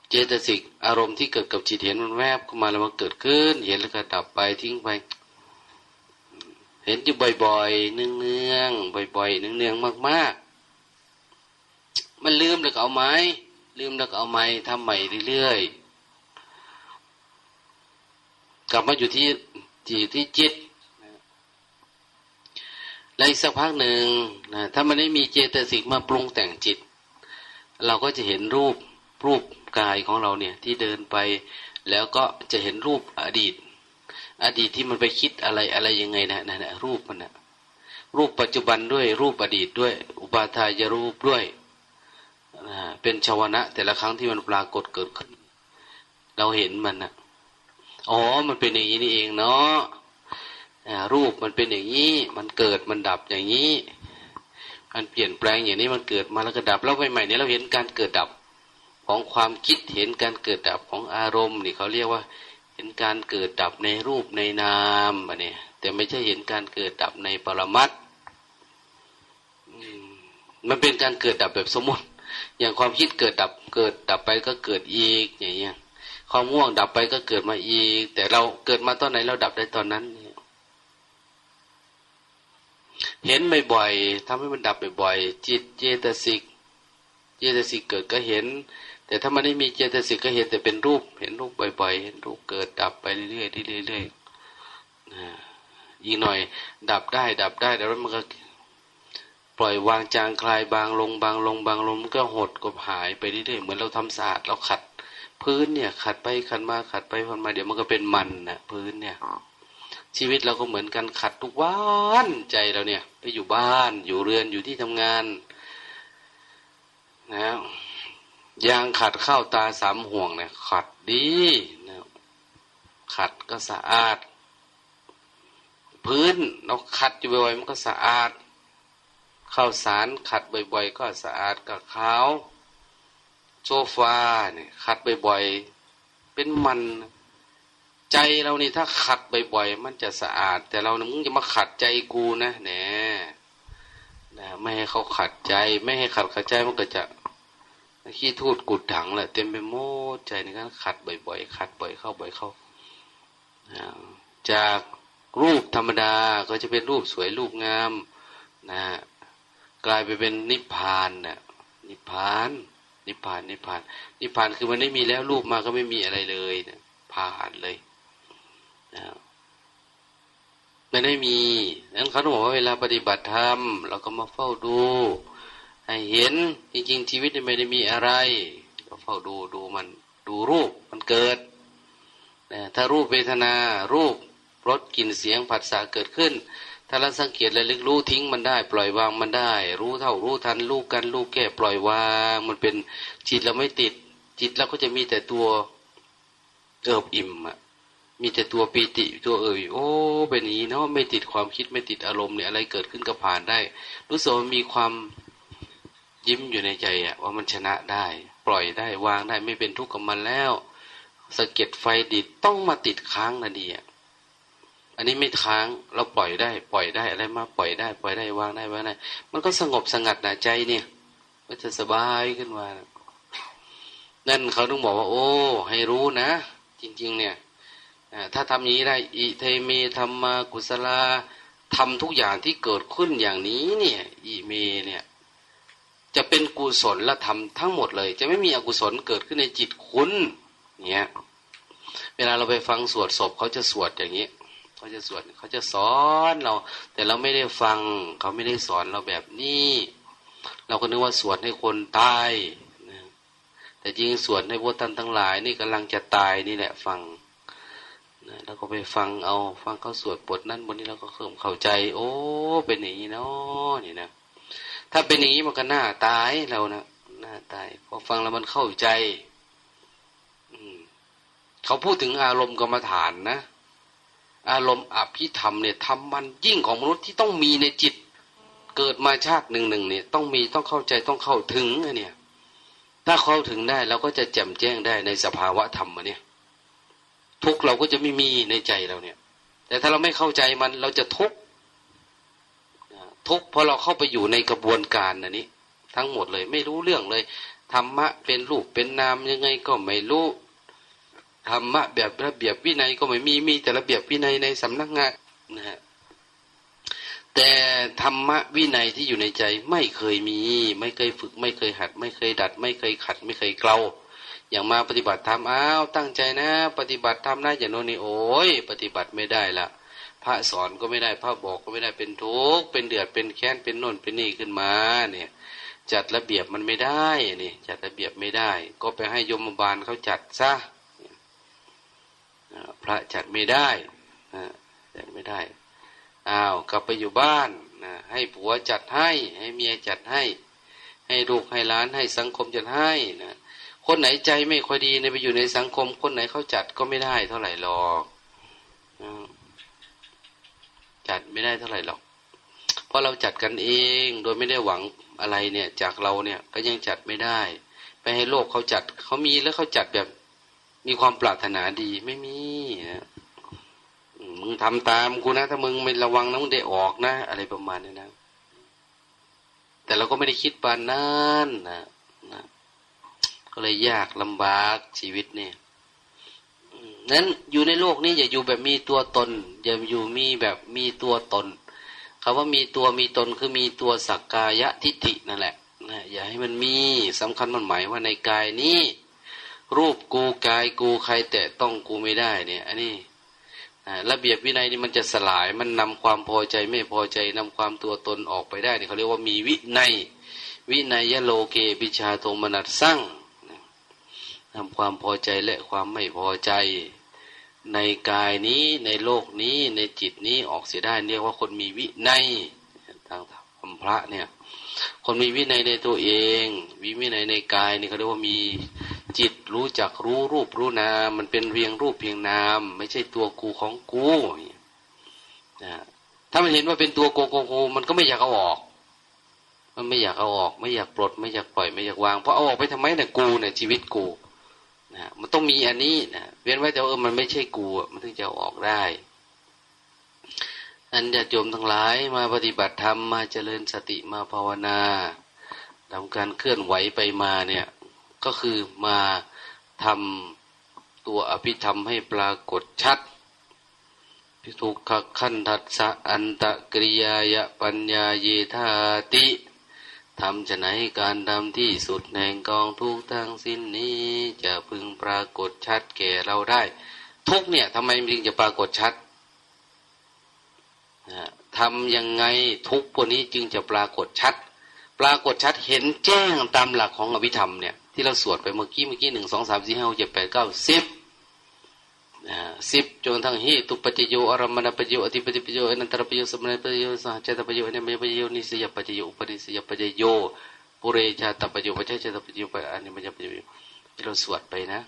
Speaker 1: เจตสิกอารมณ์ที่เกิดกับจิตเห็นมันแวบเข้ามาแล้วมันเกิดขึ้น เห็นแล้วก็ดับไปทิ้งไป เห็นอยู่บ่อยๆเนืองๆบ่อยๆเนืองๆมาก ๆ มันลืมแล้วก็เอาไม้ลืมแล้วก็เอาไม้ทำใหม่เรื่อยๆ กลับมาอยู่ที่ที่ที่จิตแล้วอีกสักพักหนึ่งนะถ้ามันไม่มีเจตสิกมาปรุงแต่งจิต เราก็จะเห็นรูปรูปกายของเราเนี่ยที่เดินไป แล้วก็จะเห็นรูปอดีต อดีตที่มันไปคิดอะไรอะไรยังไงนะนะรูปมันนะรูปปัจจุบันด้วยรูปอดีตด้วย อุปาทายรูปด้วยนะเป็นชาวนะ แต่ละครั้งที่มันปรากฏเกิดขึ้น เราเห็นมันนะ อ๋อ มันเป็นอย่างนี้นี่เองเนาะรูปมันเป็นอย่างนี้ มันเกิดมันดับอย่างนี้ มันเปลี่ยนแปลงอย่างนี้มันเกิดมาแล้วก็ดับแล้วใหม่ๆนี้เราเห็นการเกิดดับของความคิดเห็นการเกิดดับของอารมณ์นี่เขาเรียกว่า เห็นการเกิดดับในรูปในนามอันนี้แต่ไม่ใช่เห็นการเกิดดับในปรมัตมันเป็นการเกิดดับแบบสมมติ อย่างความคิดเกิดดับเกิดดับไปก็เกิดอีกอย่างเงี้ย ความง่วงดับไปก็เกิดมาอีก แต่เราเกิดมาตอนไหนเราดับได้ตอนนั้น เห็นบ่อยๆทำให้มันดับบ่อยๆจิตเจตสิก เจตสิกเกิดก็เห็น แต่ถ้ามันไม่มีเจตสิกก็เห็นแต่เป็นรูป เห็นรูปบ่อย ๆ เห็นรูปเกิดดับไปเรื่อยๆเรื่อยๆอีกหน่อย ดับได้ ดับได้แล้วมันก็ปล่อยวางจางคลายบางลงบางลงบางลงมันก็หดก็หายไปเรื่อยๆเหมือนเราทำสะอาดเราขัด พื้นเนี่ยขัดไปขัดมาขัดไปขัดมาเดี๋ยวมันก็เป็นมันนะพื้นเนี่ยชีวิตเราก็เหมือนกันขัดทุกวันใจเราเนี่ย ไปอยู่บ้าน อยู่เรือนอยู่ที่ทำงานนะยางขัดเข้าตาสามห่วงเนี่ยขัดดีนะขัดก็สะอาด พื้นเราขัดอยู่บ่อยๆมันก็สะอาดข้าวสารขัดบ่อย ๆ ก็สะอาดกับขาว โซฟาเนี่ยขัดบ่อยๆเป็นมันใจเรานี่ถ้าขัดบ่อยๆมันจะสะอาด แต่เราเนี่ยมึงจะมาขัดใจกูนะแหนนะไม่ให้เขาขัดใจ ไม่ให้ขัดขัดใจมันก็จะขี้ทูดกุดถังแหละเต็มไปหมดใจในการขัดบ่อยๆขัดบ่อยเข้าบ่อยเข้าจากรูปธรรมดาก็จะเป็นรูปสวยรูปงามนะกลายไปเป็นนิพพานนะ่ะนิพพาน นิพพานนิพพานนิพพานคือมันไม่มีแล้วรูปมาก็ไม่มีอะไรเลยนะผ่านเลยไม่ได้มีนั้นเขาต้องบอกว่าเวลาปฏิบัติธรรมเราก็มาเฝ้าดู ให้เห็นจริงๆชีวิตไม่ได้มีอะไร ก็เฝ้าดูดูมันดูรูปมันเกิดถ้ารูปเวทนารูปรสกลิ่นเสียงผัสสะเกิดขึ้น ถ้าเราสังเกตและลึกรู้ทิ้งมันได้ ปล่อยวางมันได้ รู้เท่ารู้ทันรู้กันรู้แก้ปล่อยวางมันเป็นจิตเราไม่ติด จิตเราก็จะมีแต่ตัวเอิบอิ่มอะมีแต่ตัวปีติตัวเอ่ยโอ้เป็นอย่างนี้เนาะไม่ติดความคิดไม่ติดอารมณ์เนี่ยอะไรเกิดขึ้นก็ผ่านได้ รู้สึกมันมีความยิ้มอยู่ในใจอะว่ามันชนะได้ ปล่อยได้วางได้ไม่เป็นทุกข์กับมันแล้วสะเก็ดไฟดิดต้องมาติดค้างนะดีอะ อันนี้ไม่ค้างเราปล่อยได้ ปล่อยได้อะไรมาปล่อยได้ ปล่อยได้วางได้วางได้ มันก็สงบสงัดหนาใจเนี่ยก็จะสบายขึ้นมา นั่นเขาต้องบอกว่า โอ้ ให้รู้นะ จริง ๆ เนี่ยถ้าทำอย่างนี้ได้ อิเทเมธรรมากุศลาทำทุกอย่างที่เกิดขึ้นอย่างนี้เนี่ยอิเมเนี่ย จะเป็นกุศลและทำทั้งหมดเลย จะไม่มีอกุศลเกิดขึ้นในจิตคุณเนี่ยเวลาเราไปฟังสวดศพเขาจะสวดอย่างนี้ เขาจะสวดเขาจะสอนเรา แต่เราไม่ได้ฟัง เขาไม่ได้สอนเราแบบนี้ เราก็นึกว่าสวดให้คนตายนะแต่จริงสวดให้พวกท่านทั้งหลาย นี่กำลังจะตายนี่แหละฟังแล้วก็ไปฟังเอาฟังเขาสวดบทนั้นบทนี้แล้วก็เริ่มเข้าใจ โอ้เป็นอย่างนี้เนาะนี่นะถ้าเป็นอย่างนี้มันก็น่าตายเรานะน่าตายพอฟังแล้วมันเข้าใจ อืมเขาพูดถึงอารมณ์กรรมฐานนะ อารมณ์อภิธรรมเนี่ยทำมันยิ่งของมนุษย์ที่ต้องมีในจิต เกิดมาชาติหนึ่งหนึ่งเนี่ย ต้องมีต้องเข้าใจต้องเข้าถึงเนี่ย ถ้าเข้าถึงได้เราก็จะแจ่มแจ้งได้ในสภาวะธรรมเนี่ยทุกเราก็จะไม่มีในใจเราเนี่ย แต่ถ้าเราไม่เข้าใจมันเราจะทุกทุกเพราะเราเข้าไปอยู่ในกระบวนการอันนี้ ทั้งหมดเลย ไม่รู้เรื่องเลยธรรมะเป็นรูปเป็นนามยังไงก็ไม่รู้ ธรรมะแบบระเบียบวินัยก็ไม่มีมีแต่ระเบียบวินัยในสำนักงานนะฮะแต่ธรรมะวินัยที่อยู่ในใจไม่เคยมี ไม่เคยฝึก ไม่เคยหัด ไม่เคยดัด ไม่เคยขัด ไม่เคยเกลาอย่างมาปฏิบัติธรรมอ้าวตั้งใจนะ ปฏิบัติธรรมนะอย่างโน้นนี่โอ้ยปฏิบัติไม่ได้ละพระสอนก็ไม่ได้พระบอกก็ไม่ได้เป็นทุกข์เป็นเดือดเป็นแค้นเป็นโน่นเป็นนี่ขึ้นมาเนี่ยจัดระเบียบมันไม่ได้นี่จัดระเบียบไม่ได้ ก็ไปให้ยมบาลเขาจัดซะ พระจัดไม่ได้จัดไม่ได้อ้าวกลับไปอยู่บ้านนะให้ผัวจัดให้ ให้เมียจัดให้ ให้ลูกให้หลานให้สังคมจัดให้นะคนไหนใจไม่ค่อยดีในไปอยู่ในสังคม คนไหนเขาจัดก็ไม่ได้เท่าไหร่หรอกจัดไม่ได้เท่าไหร่หรอก เพราะเราจัดกันเองโดยไม่ได้หวังอะไรเนี่ย จากเราเนี่ยก็ยังจัดไม่ได้ ไปให้โลกเขาจัดเขามีแล้วเขาจัดแบบ มีความปรารถนาดีไม่มีนะมึงทำตามกูนะ ถ้ามึงไม่ระวังนะมึงได้ออกนะ อะไรประมาณนี้นะ แต่เราก็ไม่ได้คิดปานนั้นนะนะก็เลยยากลำบากชีวิตเนี่ยนั้นอยู่ในโลกนี้อย่าอยู่แบบมีตัวตน อย่าอยู่มีแบบมีตัวตนคาว่ามีตัวมีตนคือมีตัวสักกายทิฏฐินั่นแหละนะอย่าให้มันมีสำคัญมันหมายว่าในกายนี้ รูปกูกายกูใครแต่ต้องกูไม่ได้ เนี่ย อันนี้ระเบียบวินัยนี่มันจะสลายมันนำความพอใจไม่พอใจนำความตัวตนออกไปได้เนี่ยเขาเรียกว่ามีวินัย วินัยโลเกปิชาโทมนัสสร้างทำความพอใจและความไม่พอใจ ในกายนี้ในโลกนี้ในจิตนี้ออกเสียได้เรียกว่าคนมีวินัยทางธรรมพระเนี่ย คนมีวินัยในตัวเอง วิวินัยในกายนี่เขาเรียกว่ามี จิตรู้จักรู้รูปรู้นาม มันเป็นเพียงรูปเพียงนาม ไม่ใช่ตัวกูของกูนะถ้ามันเห็นว่าเป็นตัวโกโกโกมันก็ไม่อยากเอาออก มันไม่อยากเอาออก ไม่อยากปลด ไม่อยากปล่อยไม่อยากวาง เพราะเอาออกไปทำไมเนี่ยกูเนี่ยชีวิตกูนะมันต้องมีอันนี้นะเว้นไว้แต่เออมันไม่ใช่กูมันถึงจะอออกได้อันจะโยมทั้งหลายมาปฏิบัติธรรมมาเจริญสติมาภาวนาทำการเคลื่อนไหวไปมาเนี่ย ก็คือมาทำตัวอภิธรรมให้ปรากฏชัดพิทุกขขันทัสะอันตะกริยายะปัญญาเยธาติทำจะไหนการทำที่สุดแห่งกองทุกทั้งสิ้นนี้ จะพึงปรากฏชัดแก่เราได้ ทุกเนี่ยทำไมจึงจะปรากฏชัดทำยังไงทุกพวกนี้จึงจะปรากฏชัด ปรากฏชัดเห็นแจ้งตามหลักของอภิธรรมเนี่ย ที่เราสวดไปเมื่อกี้เมื่อกี้หนึ่งสองสามสี่ห้าหกเจ็ดแปดเก้าสิบสิบจนทั้งเหตุปัจโยอารมณปจจโยอธิปติปัจโยอนันตรปจจโยสมณปัจจโยสหเจตปจจโยอเนมยปจจโยนิสยปจจโยอุปนิสยปจจโยปุเรชาตปจจโยปัจเจตปจจโยปอันนี้ปัจจโยที่เราสวดไปนะ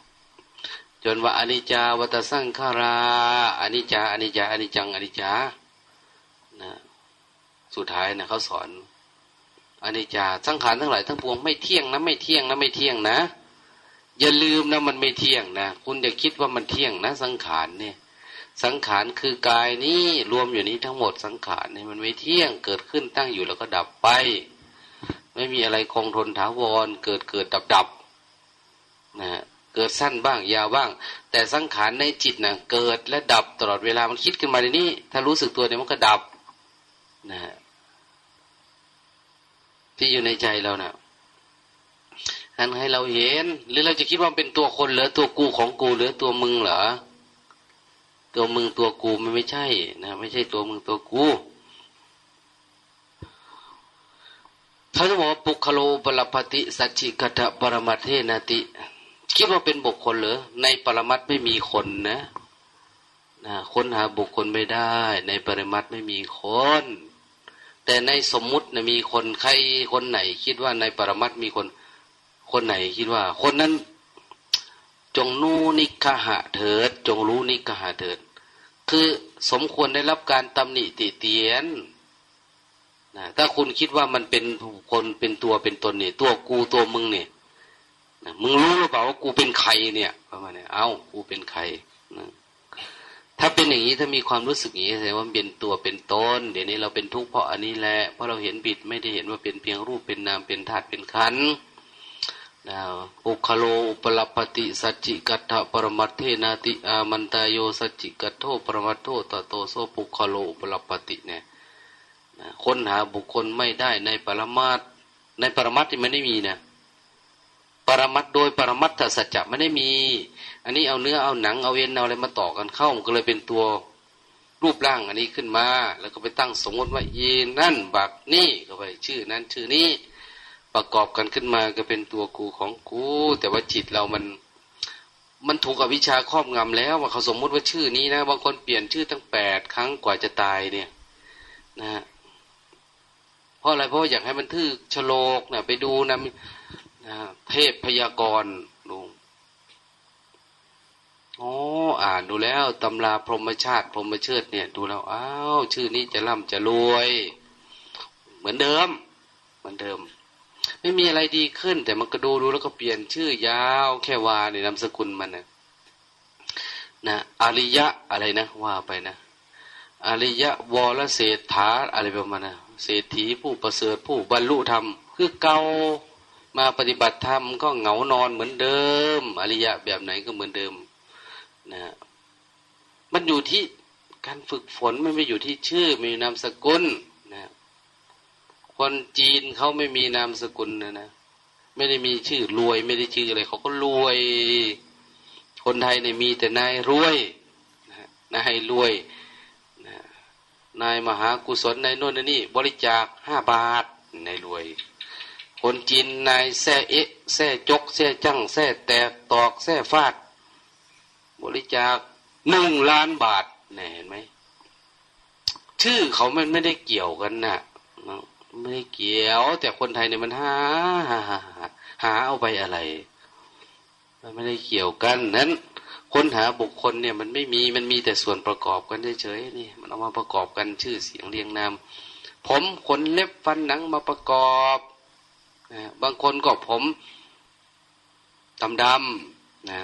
Speaker 1: จนว่าอนิจจาวัตสังขาราอนิจจาอนิจจาอนิจจังอนิจจานะสุดท้ายนะเขาสอน อนิจจาสังขารทั้งหลายทั้งปวงไม่เที่ยงนะไม่เที่ยงนะไม่เที่ยงนะ อย่าลืมนะมันไม่เที่ยงนะคุณอย่าคิดว่ามันเที่ยงนะ สังขารเนี่ย สังขารคือกายนี้รวมอยู่นี้ทั้งหมดสังขารเนี่ยมันไม่เที่ยงเกิดขึ้นตั้งอยู่แล้วก็ดับไป ไม่มีอะไรคงทนถาวร เกิดเกิดดับดับนะเกิดสั้นบ้างยาวบ้าง แต่สังขารในจิตนะเกิดและดับตลอดเวลามันคิดขึ้นมาในนี้ ถ้ารู้สึกตัวเนี่ยมันก็ดับนะ ที่อยู่ในใจเรานะ่ะอันให้เราเห็น หรือเราจะคิดว่าเป็นตัวคนหรือตัวกูของกูหรือตัวมึงเหรอตัวมึงตัวกูมันไม่ใช่นะไม่ใช่ตัวมึงตัวกูเขาจะบอกว่าปุคโลปรปฏิสัจจิกตะปรมัตเทนติคิดว่าเป็นบุคคลหรือในปรมัตไม่มีคนนะนะค้นหาบุคคลไม่ได้ ในปรมัตไม่มีคน แต่ในสมมุตินะมีคนใครคนไหน คิดว่าในปรมัตมีคนคนไหนคิดว่า คนนั้นจงนูนิกหะเถิด จงรู้นิกหะเถิด คือสมควรได้รับการตำหนิติเตียนนะถ้าคุณคิดว่ามันเป็นคนเป็นตัวเป็นตนเนี่ย ตัวกูตัวมึงเนี่ยนะมึงรู้หรือเปล่าว่ากูเป็นใครเนี่ยประมาณนี้เอ้ากูเป็นใครนะ ถ้าเป็นอย่างนี้ถ้ามีความรู้สึกอย่างนี้แสดงว่าเป็นตัวเป็นตนเดี๋ยวนี้เราเป็นทุกข์เพราะอันนี้แหละเพราะเราเห็นผิดไม่ได้เห็นว่าเป็นเพียงรูปเป็นนามเป็นธาตุเป็นขันธ์ปุคคโลอุปลัพภติสัจจิกัตถปรมัตเถนาติอามันตา โยสัจจิกัตโถ ปรมัตโถ ตโตโส ปุคคโลอุปลัพภติเนี่ยค้นหาบุคคลไม่ได้ในปรมัตถ์ในปรมัตถ์ที่มันไม่มีนะ ปรมัตโดยปรมัตถสัจจะไม่ได้มี อันนี้เอาเนื้อเอาหนังเอาเอ็นเอาอะไรมาต่อกันเข้ามันก็เลยเป็นตัวรูปร่างอันนี้ขึ้นมา แล้วก็ไปตั้งสมมติว่ายีนั่นบักนี่ก็ไปชื่อนั้นชื่อนี้ประกอบกันขึ้นมาก็เป็นตัวกูของกู แต่ว่าจิตเรามัน มันถูกอวิชชาครอบงำแล้วว่าเขาสมมุติว่าชื่อนี้นะบางคนเปลี่ยนชื่อตั้งแปดครั้งกว่าจะตายเนี่ยนะเพราะอะไรเพราะอยากให้มันทื่อชโลกนะไปดูนะ นะเทพพยากรณ์ดูอ๋ออ่านดูแล้วตำราพรหมชาติ พรหมเชิดเนี่ย ดูแล้วอ้าวชื่อนี้จะร่ำจะรวย เหมือนเดิม เหมือนเดิม ไม่มีอะไรดีขึ้น แต่มันก็ดูดูแล้วก็เปลี่ยนชื่อยาว แค่วาในนามสกุลมันนะนะอริยะอะไรนะ ว่าไปนะอริยะวรเศรษฐาอะไรประมาณนะเศรษฐีผู้ประเสริฐผู้บรรลุธรรม คือเก่า มาปฏิบัติธรรมก็เหงานอนเหมือนเดิม อริยะแบบไหนก็เหมือนเดิมนะมันอยู่ที่การฝึกฝนไม่ไม่อยู่ที่ชื่อมีนามสกุลนะคนจีนเขาไม่มีนามสกุลนะนะไม่ได้มีชื่อรวย ไม่ได้ชื่ออะไรเขาก็รวย คนไทยเนี่ยมีแต่นายรวยนะนายรวยนายมหากุศลในโน่นนี่ บริจาคห้าบาทในรวย คนจีนนายแซ่เอ๊ะแซ่จกแซ่จังแซ่แตกตอกแซ่ฟาด บริจาคหนึ่งล้านบาทเห็นไหมชื่อเขามันไม่ได้เกี่ยวกันนะ่ะไม่ได้เกี่ยว แต่คนไทยเนี่ยมันหาหาหาเอาไปอะไร มันไม่ได้เกี่ยวกันนั้นค้นหาบุคคลเนี่ยมันไม่มีมันมีแต่ส่วนประกอบกันเฉยๆนี่มันเอามาประกอบกันชื่อเสียงเรียงนาม ผมขนเล็บฟันหนังมาประกอบ บางคนก็ผมดำดำนะ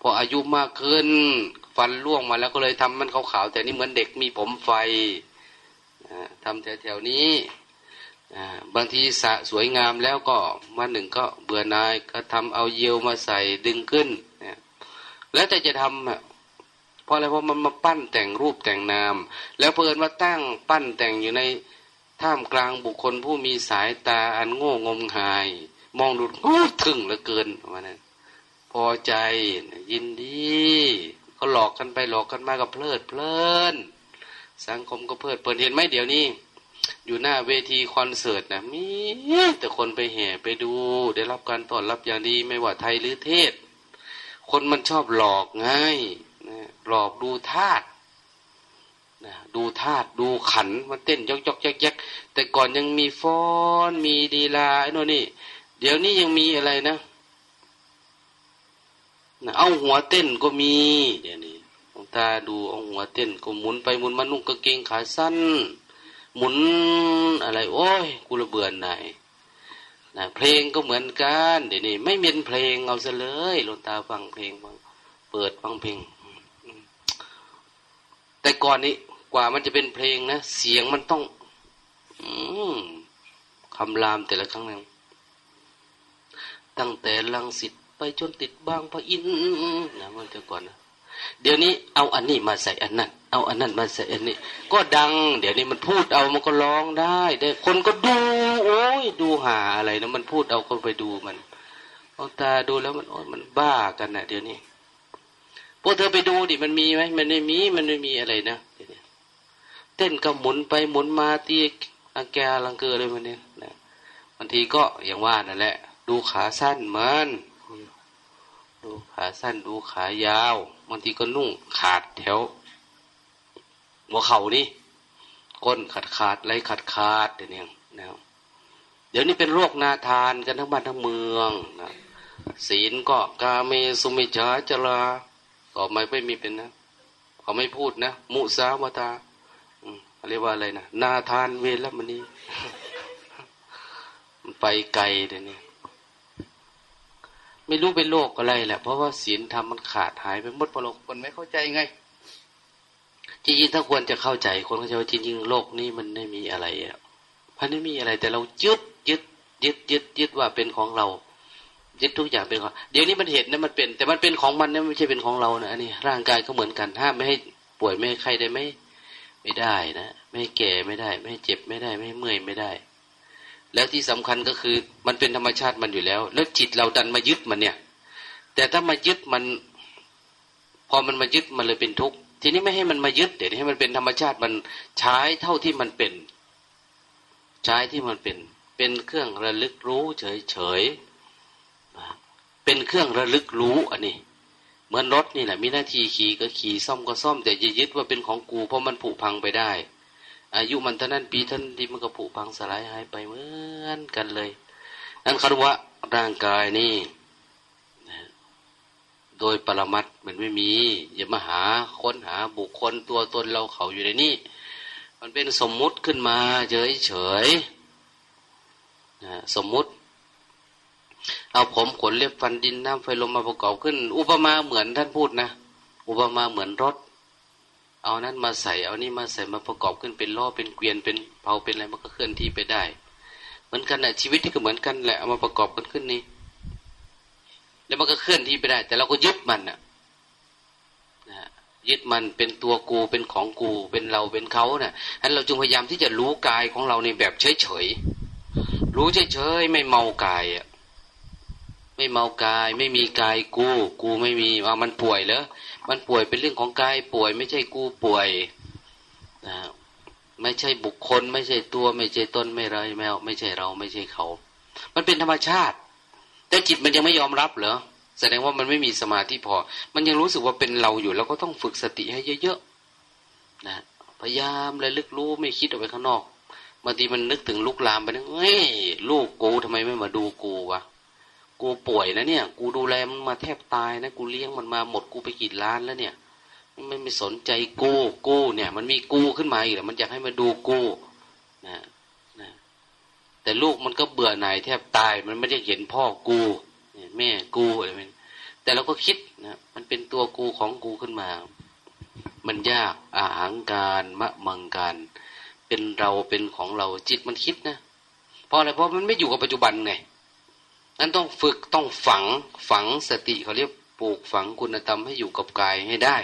Speaker 1: พออายุมากขึ้น ฟันร่วงมาแล้วก็เลยทำมันขาวๆแต่นี่เหมือนเด็กมีผมไฟทำแถวๆนี้บางทีสะสวยงามแล้วก็มาหนึ่งก็เบื่อนายก็ทำเอาเยียวมาใส่ดึงขึ้นแล้วแต่จะทำเพราะอะไรเพราะมันมาปั้นแต่งรูปแต่งนาม แล้วเพื่อนว่าตั้งปั้นแต่งอยู่ใน ท่ามกลางบุคคลผู้มีสายตาอันโง่งมหาย มองดูโอ้ถึงเหลือเกินประมาณนั้นพอใจยินดีก็หลอกกันไปหลอกกันมาก็เพลิดเพลิน สังคมก็เพลิดเพลินเห็นไหมเดี๋ยวนี้ อยู่หน้าเวทีคอนเสิร์ตนะมีแต่คนไปแห่ไปดู ได้รับการต้อนรับอย่างดีไม่ว่าไทยหรือเทศ คนมันชอบหลอกง่ายหลอกดูธาตุ นะดูธาตุดูขันมันเต้นยกยกยกยกแต่ก่อนยังมีฟ้อนมีดีลาไอ้โน่นนี่ เดี๋ยวนี้ยังมีอะไรนะนะเอาหัวเต้นก็มีเดี๋ยวนี้งตาดูเอาหัวเต้นก็หมุนไปหมุนมานุ่งกางเกงขาสั้น หมุนอะไร โอ้ยกูระเบื่อไหนนะเพลงก็เหมือนกัน เดี๋ยวนี้ ไม่มีเพลงเอาซะเลยลนตาฟังเพลงฟังเปิดฟังเพลง แต่ก่อนนี้กว่ามันจะเป็นเพลงนะ เสียงมันต้องอคำรามแต่ละครั้งนึงตั้งแต่ลังสิตไปจนติดบางพระอินนะมันจะก่อนนะเดี๋ยวนี้เอาอันนี้มาใส่อันนั้น เอาอันนั้นมาใส่อันนี้ ก็ดัง เดี๋ยวนี้มันพูดเอามันก็ร้องได้แต่คนก็ดู โอ้ยดูหาอะไรนะมันพูดเอาก็ไปดูมันเอาตาดูแล้วมันโอ้ยมันบ้ากันนะเดี๋ยวนี้ กเธอไปดูดิมันมีไหมมันไม่มีมันไม่มีอะไรนะเดี๋ยเต้นก็หมุนไปหมุนมาตีอังแกลังเกอเลยมันเนี่ยนะบางทีก็อย่างว่านั่นแหละ ดูขาสั้นมันดูขาสั้นดูขายาวบางทีก็นุ่งขาดแถวหัวเข่านี่ก้นขาดขาดไรขาดขาดเดี๋ยวนี้นะเดี๋ยวนี้เป็นโรคนาทานกันทั้งบ้านทั้งเมืองนะศีลก็กาเมสุมิจาจลา ต่อไม่ไม่มีเป็นนะเขาไม่พูดนะ มุสาวตาเรียกว่าอะไรนะนาทานเวรมณีมันไปไกลเดี๋ยวนี้ไม่รู้เป็นโรคอะไรแหละ เพราะว่าศีลธรรมมันขาดหายไปหมดพอเราคนไม่เข้าใจไง จริงๆถ้าควรจะเข้าใจ คนเข้าใจว่าจริงๆโลกนี้มันไม่มีอะไรอะมันไม่มีอะไร แต่เรายึดยึดยึดยึดยึดว่าเป็นของเรา ยึดทุกอย่างเป็นของเดี๋ยวนี้มันเห็นนะมันเป็น แต่มันเป็นของมันนะไม่ใช่เป็นของเรานะอันนี้ร่างกายก็เหมือนกันห้ามไม่ให้ป่วยไม่ให้ใครได้ไม่ไม่ได้นะไม่ให้แก่ไม่ได้ ไม่ให้เจ็บไม่ได้ ไม่ให้เมื่อยไม่ได้ แล้วที่สำคัญก็คือมันเป็นธรรมชาติมันอยู่แล้ว แล้วจิตเราดันมายึดมันเนี่ย แต่ถ้ามายึดมัน พอมันมายึดมันเลยเป็นทุกข์ทีนี้ไม่ให้มันมายึดเดี๋ยวให้มันเป็นธรรมชาติมันใช้เท่าที่มันเป็น ใช้ที่มันเป็น เป็นเครื่องระลึกรู้เฉยเฉย เป็นเครื่องระลึกรู้อันนี้เหมือนรถนี่แหละมีหน้าที่ขี่ก็ขี่ซ่อมก็ซ่อมแต่อย่ายึดว่าเป็นของกูเพราะมันผุพังไปได้ อายุมันเท่านั้นปีท่านที่มันก็ผุพังสลายหายไปเหมือนกันเลยนั่นคำว่าร่างกายนี่โดยปรมัตมันไม่มี อย่ามาหาค้นหาบุคคลตัวตนเราเขาอยู่ในนี้มันเป็นสมมุติขึ้นมาเฉยเฉยสมมุติ เอาผมขนเล็บฟันดินน้ำไฟลมมาประกอบขึ้น อุปมาเหมือนท่านพูดนะ อุปมาเหมือนรถ เอานั้นมาใส่ เอานี่มาใส่มาประกอบขึ้นเป็นล้อเป็นเกวียนเป็นเผาเป็นอะไรมันก็เคลื่อนที่ไปได้ เหมือนกันแหละชีวิตที่ก็เหมือนกันแหละเอามาประกอบกันขึ้นนี่แล้วมันก็เคลื่อนที่ไปได้ แต่เราก็ยึดมันนะนะยึดมันเป็นตัวกูเป็นของกูเป็นเราเป็นเขาเนะ่ะฉะนั้นเราจึงพยายามที่จะรู้กายของเราในแบบเฉยๆรู้เฉยๆไม่เมากายอะ ไม่เมากาย ไม่มีกายกู กูไม่มีว่ามันป่วยเหรอมันป่วยเป็นเรื่องของกายป่วย ไม่ใช่กูป่วยนะไม่ใช่บุคคล ไม่ใช่ตัว ไม่ใช่ต้นไม่ไรแมว ไม่ใช่เราไม่ใช่เขา มันเป็นธรรมชาติ แต่จิตมันยังไม่ยอมรับเหรอแสดงว่ามันไม่มีสมาธิพอ มันยังรู้สึกว่าเป็นเราอยู่ แล้วก็ต้องฝึกสติให้เยอะๆนะพยายามระลึกรู้ไม่คิดออกไปข้างนอกบางทีมันนึกถึงลูกลามไปนะเฮ้ยลูกกูทำไมไม่มาดูกูวะ กูป่วยนะเนี่ย กูดูแลมันมาแทบตายนะ กูเลี้ยงมันมาหมดกูไปกี่ล้านแล้วเนี่ย มันไม่สนใจกูกูเนี่ย มันมีกูขึ้นมาอีกแล้วมันอยากให้มาดูกูนะนะแต่ลูกมันก็เบื่อหน่ายแทบตาย มันไม่ได้เห็นพ่อกูแม่กูอะไรมันแต่เราก็คิดนะมันเป็นตัวกูของกูขึ้นมา มันยากอาหางการมะมังการ เป็นเราเป็นของเราจิตมันคิดนะเพราะอะไรเพราะมันไม่อยู่กับปัจจุบันไง นั้นต้องฝึกต้องฝังฝังสติเขาเรียกปลูกฝังคุณธรรมให้อยู่กับกายให้ได้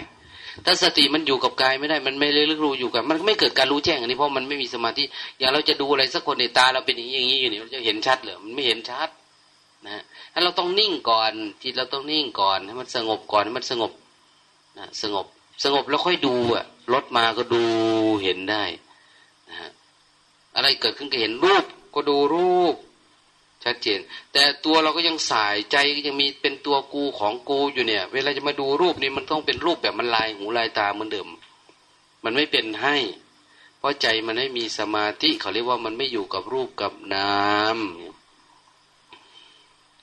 Speaker 1: ถ้าสติมันอยู่กับกายไม่ได้ มันไม่เลึกรู้อยู่กับ มันไม่เกิดการรู้แจ้งอันนี้เพราะมันไม่มีสมาธิ อย่างเราจะดูอะไรสักคนในตาเราเป็นอย่างนี้อย่างนี้อยู่นี่เราจะเห็นชัดเหรอ มันไม่เห็นชัดนะถ้าเราต้องนิ่งก่อนจิตเราต้องนิ่งก่อนให้มันสงบก่อนให้มันสงบนะสงบสงบแล้วค่อยดูอะรถมาก็ดูเห็นได้นะฮะอะไรเกิดขึ้นก็เห็นรูปก็ดูรูป ชัดเจน แต่ตัวเราก็ยังสายใจก็ยังมีเป็นตัวกูของกูอยู่เนี่ย เวลาจะมาดูรูปนี้มันต้องเป็นรูปแบบมันลายหูลายตาเหมือนเดิม มันไม่เป็นให้ เพราะใจมันไม่มีสมาธิเขาเรียกว่ามันไม่อยู่กับรูปกับนาม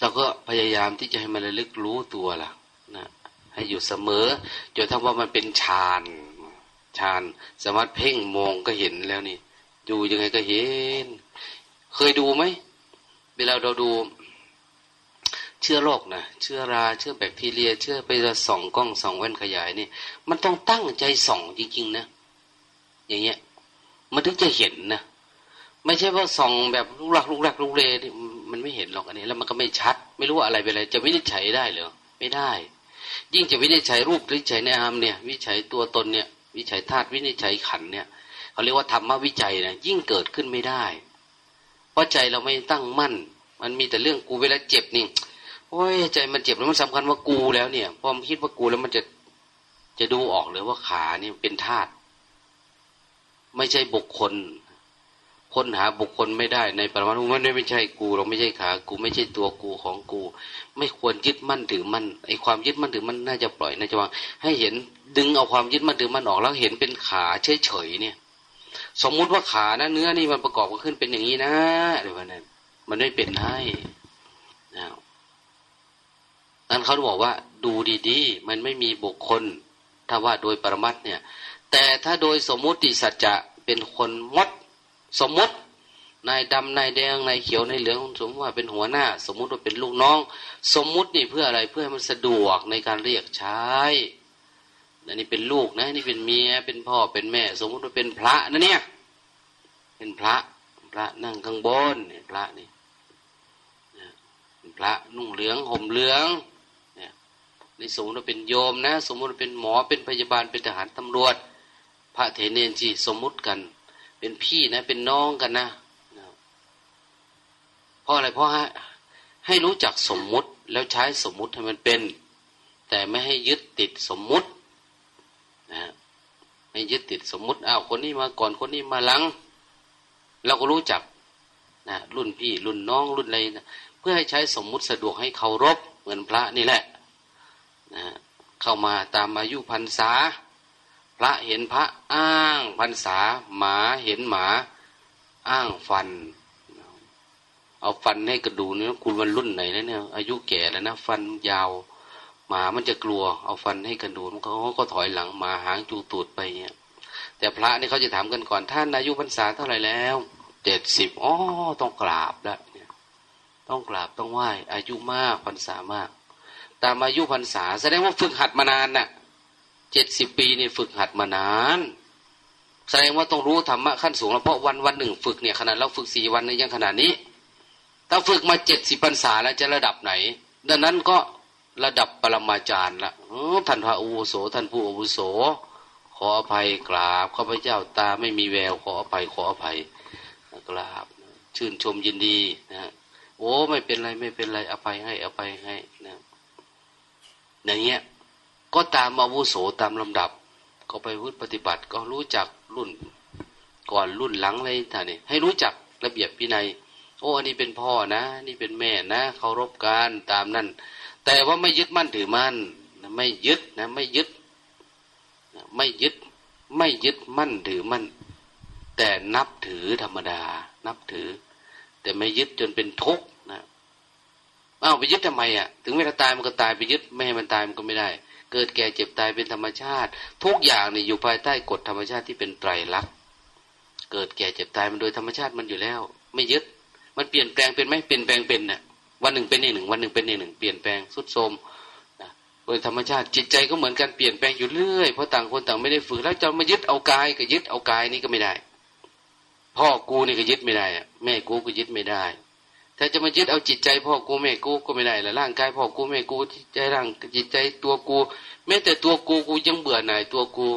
Speaker 1: เราก็พยายามที่จะให้มันระลึกรู้ตัวล่ะนะให้อยู่เสมอจนทั้งว่ามันเป็นฌานฌานสามารถเพ่งมองก็เห็นแล้วนี่ ดูยังไงก็เห็น เคยดูไหม เวลาเราดูเชื้อโรคนะเชื้อรา เชื้อแบคทีเรีย เชื้อไปส่องกล้องส่องแว่นขยายนี่มันต้องตั้งใจส่องจริงๆนะอย่างเงี้ย มันถึงจะเห็นนะไม่ใช่ว่าส่องแบบลูกหลักลูกหลักลูกเลมันไม่เห็นหรอกอันนี้ แล้วมันก็ไม่ชัด ไม่รู้ว่าอะไรเป็นอะไร จะวินิจฉัยได้หรือไม่ได้ ยิ่งจะวินิจฉัยรูปวินิจฉัยนามเนี่ย วิจัยตัวตนเนี่ย วิจัยธาตุวินิจฉัยขันเนี่ยเขาเรียกว่าธรรมวิจัยนะยิ่งเกิดขึ้นไม่ได้ ราะใจเราไม่ตั้งมั่น มันมีแต่เรื่องกูเวลาเจ็บนี่โอ้ยใจมันเจ็บแล้วมันสำคัญว่ากูแล้วเนี่ยพอมันคิดว่ากูแล้วมันจะจะดูออกเลยว่าขานี่เป็นธาตุไม่ใช่บุคคลค้นหาบุคคลไม่ได้ในปรมาณูมันไม่ใช่กู เราไม่ใช่ขา กูไม่ใช่ตัวกูของกู ไม่ควรยึดมั่นถือมั่นไอ้ความยึดมั่นถือมั่นน่าจะปล่อยน่าจะวางให้เห็นดึงเอาความยึดมั่นถือมั่นออกแล้วเห็นเป็นขาเฉยๆเนี่ย สมมุติว่าขานะเนื้อนี่มันประกอบกันขึ้นเป็นอย่างนี้นะอะไรแบบนั้นมันไม่เป็นให้นะนั้นเขาบอกว่า ดูดีๆ มันไม่มีบุคคล ถ้าว่าโดยปรมัตเนี่ย แต่ถ้าโดยสมมุติสัจจะเป็นคนมด สมมตินายดำนายแดงนายเขียวนายเหลืองสมมติว่าเป็นหัวหน้า สมมุติว่าเป็นลูกน้อง สมมุตินี่เพื่ออะไรเพื่อให้มันสะดวกในการเรียกใช้ อันนี้เป็นลูกนะ นี่เป็นเมีย เป็นพ่อ เป็นแม่ สมมติว่าเป็นพระนะเนี่ย เป็นพระ พระนั่งข้างบนเนี่ยพระนี่เป็นพระนุ่งเหลืองห่มเหลืองเนี่ยในสมมติว่าเป็นโยมนะ สมมติว่าเป็นหมอ เป็นพยาบาล เป็นทหารตำรวจ พระเถรเนนจีสมมุติกัน เป็นพี่นะ เป็นน้องกันนะเพราะอะไร เพราะให้ให้รู้จักสมมุติแล้วใช้สมมุติให้มันเป็น แต่ไม่ให้ยึดติดสมมุติ นะไม่ยึดติดสมมุติอ้าวคนนี้มาก่อนคนนี้มาหลัง เราก็รู้จักนะรุ่นพี่รุ่นน้องรุ่นอะไรนะเพื่อให้ใช้สมมุติสะดวกให้เคารพเหมือนพระนี่แหละนะเข้ามาตามอายุพรรษา พระเห็นพระอ้างพรรษา หมาเห็นหมา อ้างฟัน เอาฟันให้กระดูเนี่ยคุณวันรุ่นไหนแล้วเนี่ยอายุแก่แล้วนะ ฟันยาว หมามันจะกลัวเอาฟันให้กระดูมันเขาก็ถอยหลังมาหางจูตูดไปเนี่ยแต่พระนี่เขาจะถามกันก่อนท่านอายุพรรษาเท่าไหร่แล้วเจ็ดสิบอ๋อต้องกราบแล้วเนี่ยต้องกราบต้องไหว้อายุมากพรรษามาก ตามอายุพรรษา แสดงว่าฝึกหัดมานานน่ะเจ็ดสิบปีนี่ฝึกหัดมานานแสดงว่าต้องรู้ธรรมะขั้นสูงแล้วเพราะวันวันหนึ่งฝึกเนี่ยขนาดเราฝึกสี่วันในยังขนาดนี้ ถ้าฝึกมาเจ็ดสิบพรรษาแล้วจะระดับไหน ดังนั้นก็ ระดับปรมาจารย์ละท่านพระอุโส ท่านผู้อุโส ขออภัยกราบข้าพเจ้าตาไม่มีแววขออภัยขออภัยกราบ ชื่นชมยินดีนะโอ้ไม่เป็นไรไม่เป็นไรอภัยให้อภัยให้นะอย่างเงี้ยก็ตามอาวุโสตามลำดับ ก็ไปพุทธปฏิบัติก็รู้จักรุ่น ก่อนรุ่นหลังอะไรท่านนี่ให้รู้จักระเบียบพินัย โอ้อันนี้เป็นพ่อนะ นี่เป็นแม่นะเคารพกันตามนั่น แต่ว่าไม่ยึดมั่นถือมั่นไม่ยึดนะไม่ยึดไม่ยึดไม่ยึดมั่นถือมั่นแต่นับถือธรรมดา นับถือ แต่ไม่ยึดจนเป็นทุกข์นะอ้าวไปยึดทำไมอะ ถึงเวลาตายมันก็ตายไปยึดไม่ให้มันตายมันก็ไม่ได้ เกิดแก่เจ็บตายเป็นธรรมชาติ ทุกอย่างเนี่ยอยู่ภายใต้กฎธรรมชาติที่เป็นไตรลักษณ์เกิดแก่เจ็บตายมันโดยธรรมชาติมันอยู่แล้ว ไม่ยึด มันเปลี่ยนแปลงเป็นไหมเปลี่ยนแปลงเป็นน่ะ วันหนึ่งเป็นอีกหนึ่ง วันหนึ่งเป็นอีกหนึ่งเปลี่ยนแปลงสุดโทมนะโดยธรรมชาติจิตใจก็เหมือนกันเปลี่ยนแปลงอยู่เรื่อยเพราะต่างคนต่างไม่ได้ฝึกแล้วจะมายึดเอากายก็ยึดเอากายนี่ก็ไม่ได้ พ่อกูนี่ก็ยึดไม่ได้แม่กูก็ยึดไม่ได้ถ้าจะมายึดเอาจิตใจพ่อกูแม่กูก็ไม่ได้ละร่างกายพ่อกูแม่กูจิตใจร่างจิตใจตัวกู แม้แต่ตัวกูกูยังเบื่อหน่ายตัวกู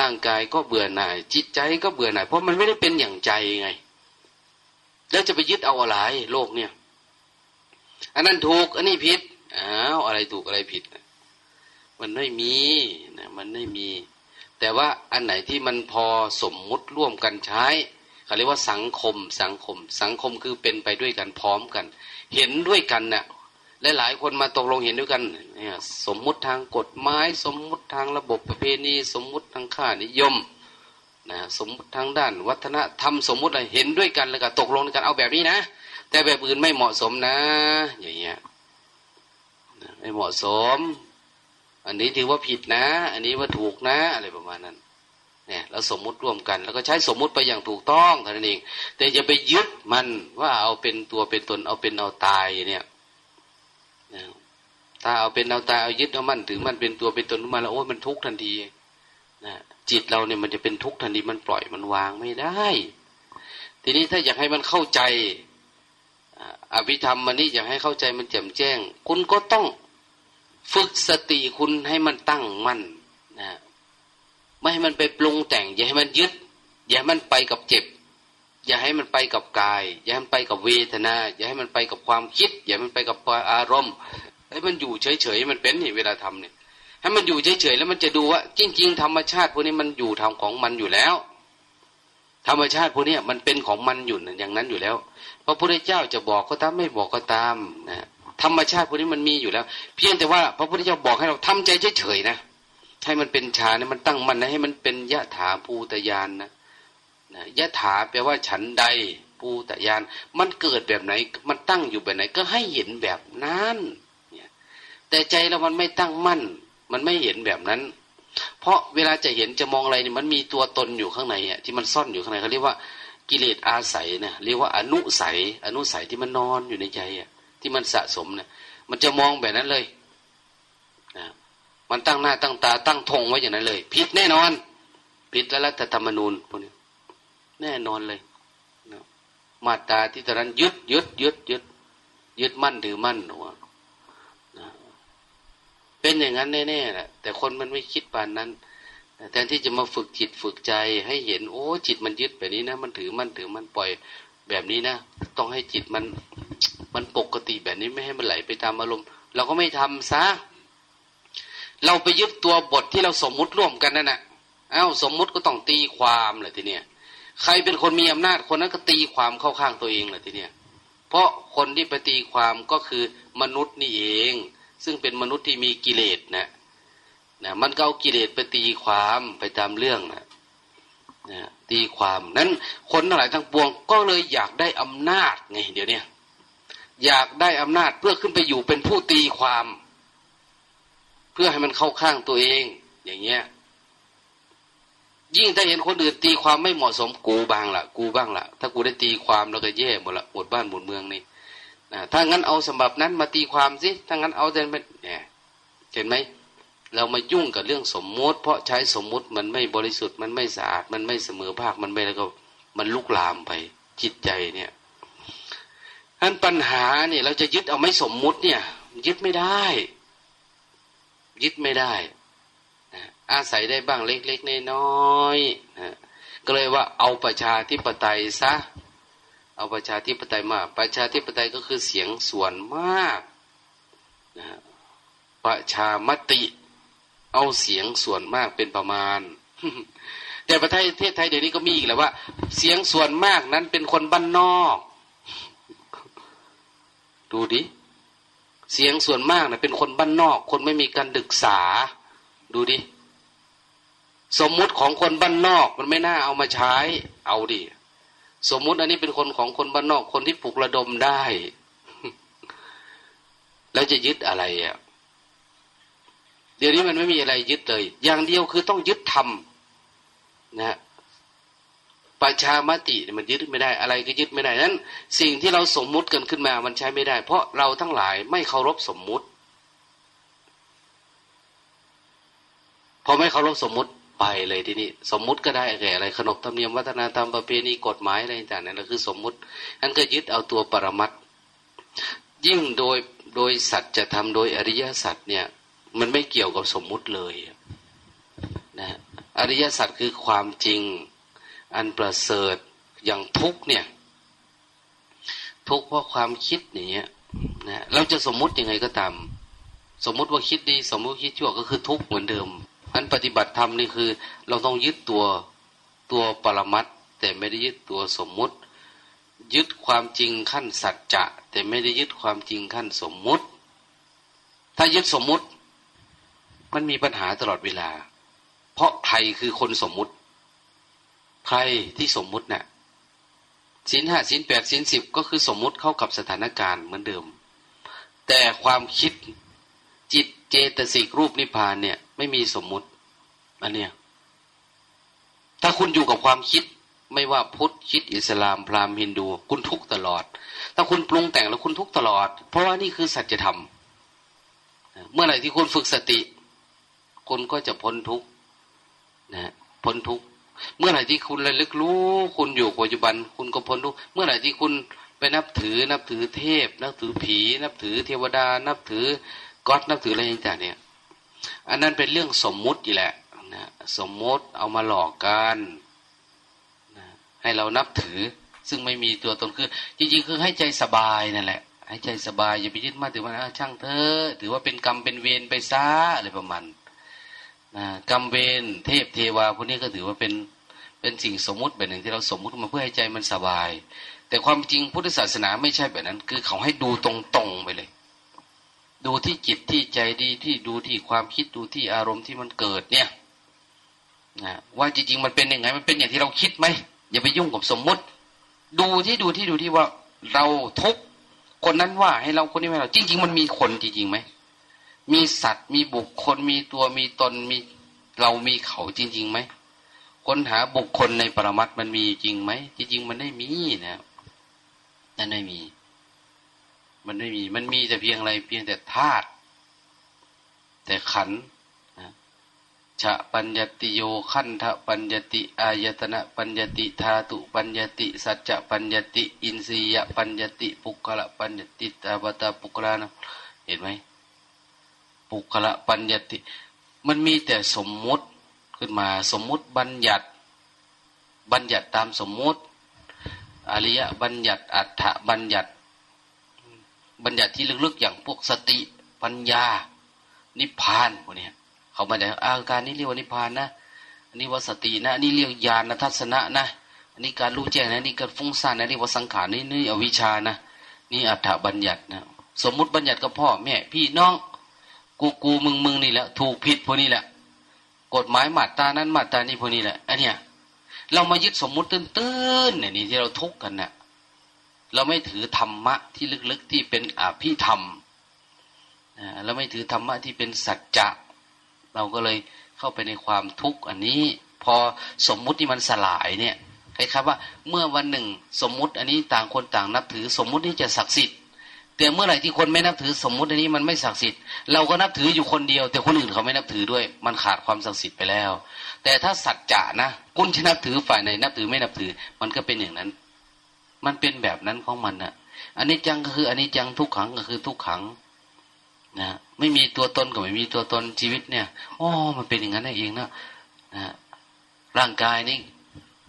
Speaker 1: ร่างกายก็เบื่อหน่าย จิตใจก็เบื่อหน่าย เพราะมันไม่ได้เป็นอย่างใจไง แล้วจะไปยึดเอาอะไรโลกเนี่ย อันนั้นถูก อันนี้ผิดอ้าวอะไรถูกอะไรผิด มันไม่มีนะมันไม่มี แต่ว่าอันไหนที่มันพอสมมุติร่วมกันใช้เขาเรียกว่าสังคม สังคม สังคมคือเป็นไปด้วยกันพร้อมกัน เห็นด้วยกันเนะ่ยและหลายคนมาตกลงเห็นด้วยกันเนี่ยสมมุติทางกฎหมาย สมมุติทางระบบประเพณีสมมุติทางค่านิยมนะสมมุติทางด้าน วัฒนธรรมสมมุติอะไรเห็นด้วยกันแล้วก็ตกลงกันเอาแบบนี้นะ แต่แบบอื่นไม่เหมาะสมนะ อย่างเงี้ยไม่เหมาะสม อันนี้ถือว่าผิดนะ อันนี้ว่าถูกนะ อะไรประมาณนั้น เนี่ยเราสมมุติร่วมกัน แล้วก็ใช้สมมุติไปอย่างถูกต้องเท่านั้นเอง แต่อย่าไปยึดมันว่าเอาเป็นตัวเป็นตนเอาเป็นเอาตายเนี่ยถ้าเอาเป็นเอาตายเอายึดเอามันถือมันเป็นตัวเป็นตนมาแล้วโอ้ยมันทุกข์ทันทีนะจิตเราเนี่ยมันจะเป็นทุกข์ทันทีมันปล่อยมันวางไม่ได้ ทีนี้ถ้าอยากให้มันเข้าใจ อภิธรรมมันนี่อยากให้เข้าใจมันแจ่มแจ้ง คุณก็ต้องฝึกสติคุณให้มันตั้งมั่นนะไม่ให้มันไปปรุงแต่ง อย่าให้มันยึด อย่าให้มันไปกับเจ็บ อย่าให้มันไปกับกาย อย่าให้มันไปกับเวทนา อย่าให้มันไปกับความคิด อย่าให้มันไปกับอารมณ์ให้มันอยู่เฉยๆมันเป็นนี่เวลาทำเนี่ยให้มันอยู่เฉยๆแล้วมันจะดูว่า จริง ๆ ธรรมชาติพวกนี้มันอยู่ทำของมันอยู่แล้ว ธรรมชาติพวกนี้มันเป็นของมันอยู่อย่างนั้นอยู่แล้ว ระพุทธเจ้าจะบอกก็ตามไม่บอกก็ตามนะธรรมชาติพวกนี้มันมีอยู่แล้ว เพียงแต่ว่าพระพุทธเจ้าบอกให้เราทำใจเฉยๆนะให้มันเป็นฌานนะมันตั้งมันนะให้มันเป็นยะถาภูตยานนะนะยะถาแปลว่าฉันใดภูตยาน มันเกิดแบบไหน มันตั้งอยู่แบบไหน ก็ให้เห็นแบบนั้นเนี่ยแต่ใจเรามันไม่ตั้งมั่น มันไม่เห็นแบบนั้น เพราะเวลาจะเห็นจะมองอะไรเนี่ยมันมีตัวตนอยู่ข้างในอะที่มันซ่อนอยู่ข้างในเขาเรียกว่า กิเลสอาศัยเนะเรียกว่าอนุสัย อนุสัยที่มันนอนอยู่ในใจอะ ที่มันสะสมเนะมันจะมองแบบนั้นเลยนะมันตั้งหน้าตั้งตาตั้งธงไว้อย่างนั้นเลยผิดแน่นอนผิดแล้วรัฐธรรมนูญพวกนี้แน่นอนเลยนะมาตาที่ตอนนั้นยึดยึดยึดยึดยึดมั่นถือมั่นหัวนะเป็นอย่างนั้นแน่ๆแหละแต่คนมันไม่คิดปานนั้น แทนที่จะมาฝึกจิตฝึกใจให้เห็น โอ้จิตมันยึดแบบนี้นะ มันถือมันถือมันปล่อยแบบนี้นะ ต้องให้จิตมันมันปกติแบบนี้ไม่ให้มันไหลไปตามอารมณ์ เราก็ไม่ทำซะเราไปยึดตัวบทที่เราสมมุติร่วมกันนั่นแหะเอ้าสมมุติก็ต้องตีความแหละทีเนี้ยใครเป็นคนมีอำนาจคนนั้นก็ตีความเข้าข้างตัวเองแหละทีเนี้ยเพราะคนที่ไปตีความก็คือมนุษย์นี่เอง ซึ่งเป็นมนุษย์ที่มีกิเลสนะ นะมันก็เอากิเลสไปตีความไปตามเรื่องนะนะตีความนั้นคนทั้งหลายทั้งปวง ก็เลยอยากได้อำนาจไงเดี๋ยวนี้อยากได้อำนาจเพื่อขึ้นไปอยู่เป็นผู้ตีความ เพื่อให้มันเข้าข้างตัวเอง อย่างเงี้ยยิ่งถ้าเห็นคนอื่นตีความไม่เหมาะสมกูบ้างละกูบ้างละถ้ากูได้ตีความเราก็แย่หมดละหมดบ้านหมดเมืองนี่นะถ้างั้นเอาสำหรับนั้นมาตีความสิถ้างั้นเอาเดินไปเนี่ยเห็นไหม เรามายุ่งกับเรื่องสมมุติ เพราะใช้สมมุติมันไม่บริสุทธิ์มันไม่สะอาด มันไม่เสมอภาคมันไม่แล้วก็มันลุกลามไปจิตใจเนี่ยท่านปัญหาเนี่ยเราจะยึดเอาไม่สมมุติเนี่ย ยึดไม่ได้ ยึดไม่ได้นะอาศัยได้บ้างเล็กๆน้อยๆนะก็เลยว่าเอาประชาธิปไตยซะเอาประชาธิปไตยมา ประชาธิปไตยก็คือเสียงส่วนมากนะประชามติ เอาเสียงส่วนมากเป็นประมาณ แต่ประเทศไทยเดี๋ยวนี้ก็มีอีกแล้วว่า เสียงส่วนมากนั้นเป็นคนบ้านนอก ดูดิ เสียงส่วนมากนะเป็นคนบ้านนอก คนไม่มีการศึกษา ดูดิ สมมุติของคนบ้านนอกมันไม่น่าเอามาใช้ เอาดิสมมุติอันนี้เป็นคนของคนบ้านนอกคนที่ปลุกระดมได้ แล้วจะยึดอะไรอะ เดี๋ยวนี้มันไม่มีอะไรยึดเลย อย่างเดียวคือต้องยึดธรรมนะประชามติมันยึดไม่ได้อะไรก็ยึดไม่ได้นั้น สิ่งที่เราสมมุติกันขึ้นมามันใช้ไม่ได้ เพราะเราทั้งหลายไม่เคารพสมมุติพอไม่เคารพสมมุติไปเลยทีนี้สมมุติก็ได้แก่อะไรขนบธรรมเนียมวัฒนธรรมประเพณีกฎหมายอะไรต่างๆนั่นคือสมมุตินั้นก็ยึดเอาตัวปรมัตยิ่งโดยโดยสัจจะทำโดยอริยสัจเนี่ย มันไม่เกี่ยวกับสมมุติเลยนะอริยสัจคือความจริง อันประเสริฐอย่างทุกเนี่ย ทุกเพราะความคิดอย่างเงี้ยนะเราจะสมมุติยังไงก็ตามสมมุติว่าคิดดี สมมุติคิดชั่วก็คือทุกเหมือนเดิมอันปฏิบัติธรรมนี่คือ เราต้องยึดตัวตัวปรมัตแต่ไม่ได้ยึดตัวสมมุติ ยึดความจริงขั้นสัจจะ แต่ไม่ได้ยึดความจริงขั้นสมมุติ ถ้ายึดสมมุติ มันมีปัญหาตลอดเวลา เพราะใครคือคนสมมุติ ใครที่สมมุติเนะ่ยสินห้าสินแปดสินสิบก็คือสมมุติเข้ากับสถานการณ์เหมือนเดิม แต่ความคิดจิตเจตสิกรูปนิพพานเนี่ย ไม่มีสมมุติอันเนี้ยถ้าคุณอยู่กับความคิดไม่ว่าพุทธคิดอิสลาม พราหมณ์ฮินดู คุณทุกตลอด ถ้าคุณปรุงแต่งแล้วคุณทุกตลอด เพราะว่านี่คือสัจธรรม เมื่อไหร่ที่คุณฝึกสติ คุณก็จะพ้นทุกข์นะพ้นทุกข์เมื่อไหร่ที่คุณระลึกรู้ คุณอยู่ปัจจุบัน คุณก็พ้นทุกข์เมื่อไหร่ที่คุณไปนับถือ นับถือเทพ นับถือผี นับถือเทวดา นับถือก๊อดนับถืออะไรต่างๆเนี่ย อันนั้นเป็นเรื่องสมมุติอยู่แหละนะสมมติเอามาหลอกกันนะให้เรานับถือ ซึ่งไม่มีตัวตนคือ จริงๆ คือให้ใจสบายนั่นแหละ ให้ใจสบายอย่าไปยึดมั่นถือว่าช่างเธอถือว่าเป็นกรรมเป็นเวรไปซะอะไรประมาณนะกรรมเวรเทพเทวาพวกนี้ก็ถือว่าเป็นเป็นสิ่งสมมุติแบบหนึ่งที่เราสมมุติมาเพื่อให้ใจมันสบาย แต่ความจริงพุทธศาสนาไม่ใช่แบบนั้น คือเขาให้ดูตรงๆไปเลย ดูที่จิตที่ใจดีที่ดูที่ความคิดดูที่อารมณ์ที่มันเกิดเนี่ยนะว่าจริง ๆ มันเป็นยังไง มันเป็นอย่างที่เราคิดไหมอย่าไปยุ่งกับสมมุติ ดูที่ดูที่ดูที่ว่าเราทุกคนนั้นว่าให้เราคนนี้ให้เรา จริง ๆ มันมีคนจริงๆไหม มีสัตว์มีบุคคลมีตัวมีตนมีเรามีเขาจริงๆไหมค้นหาบุคคลในปรมัตมันมีจริงไหมจริงๆมันไม่มีนะนั่นไม่มี มันไม่มี มันมีแต่เพียงอะไร เพียงแต่ธาตุแต่ขันชะปัญญติโยขันธปัญญติอายตนะปัญญติธาตุปัญญติ สัจจะปัญญติ อินทรียปัญญติ ปุกละปัญญติตาบตาปุกละนะเห็นไหม ปุกละปัญญติ มันมีแต่สมมุติขึ้นมาสมมุติบัญญัติ บัญญัติตามสมมุติ อริยบัญญัติอัฏฐบัญญัติ บัญญัติที่ลึกๆอย่างพวกสติปัญญา นิพพานพวกนี้เขามาจากอาการนี้เรียกว่านิพพานนะอันนี้ว่าสตินะอันนี้เรียกญาณทัศนะนะอันนี้การรู้แจ้งนะนี่การฟุ้งซ่านนะนี่ว่าสังขารนี่นี่อวิชานะนี่อัฏฐบัญญัตินะสมมุติบัญญัติกับพ่อแม่พี่น้อง กูกูมึงมึงนี่แหละ ถูกผิดพวกนี้แหละ กฎหมายมาตานั้นมาตานี้พวกนี้แหละอันเนี้ยเรามายึดสมมุติตื้นๆเนี่ยนี่ที่เราทุกข์กันเนะ่ยเราไม่ถือธรรมะที่ลึกๆที่เป็นอภิธรรมเราไม่ถือธรรมะที่เป็นสัจจะเราก็เลยเข้าไปในความทุกข์อันนี้ พอสมมุติที่มันสลายเนี่ยคล้ายๆว่า เมื่อวันหนึ่ง สมมุติอันนี้ต่างคนต่างนับถือ สมมุตินี้จะศักดิ์สิทธิ์ แต่เมื่อไหร่ที่คนไม่นับถือสมมุติอันนี้มันไม่ศักดิ์สิทธิ์เราก็นับถืออยู่คนเดียว แต่คนอื่นเขาไม่นับถือด้วย มันขาดความศักดิ์สิทธิ์ไปแล้ว แต่ถ้าสัจจะนะคุณจะนับถือฝ่ายไหนนับถือไม่นับถือ มันก็เป็นอย่างนั้น มันเป็นแบบนั้นของมันนะอันนี้จังก็คืออันนี้จังทุกขังก็คือทุกขังนะไม่มีตัวตนก็ไม่มีตัวตนชีวิตเนี่ยอ๋อมันเป็นอย่างนั้นเองนะนะร่างกายนี่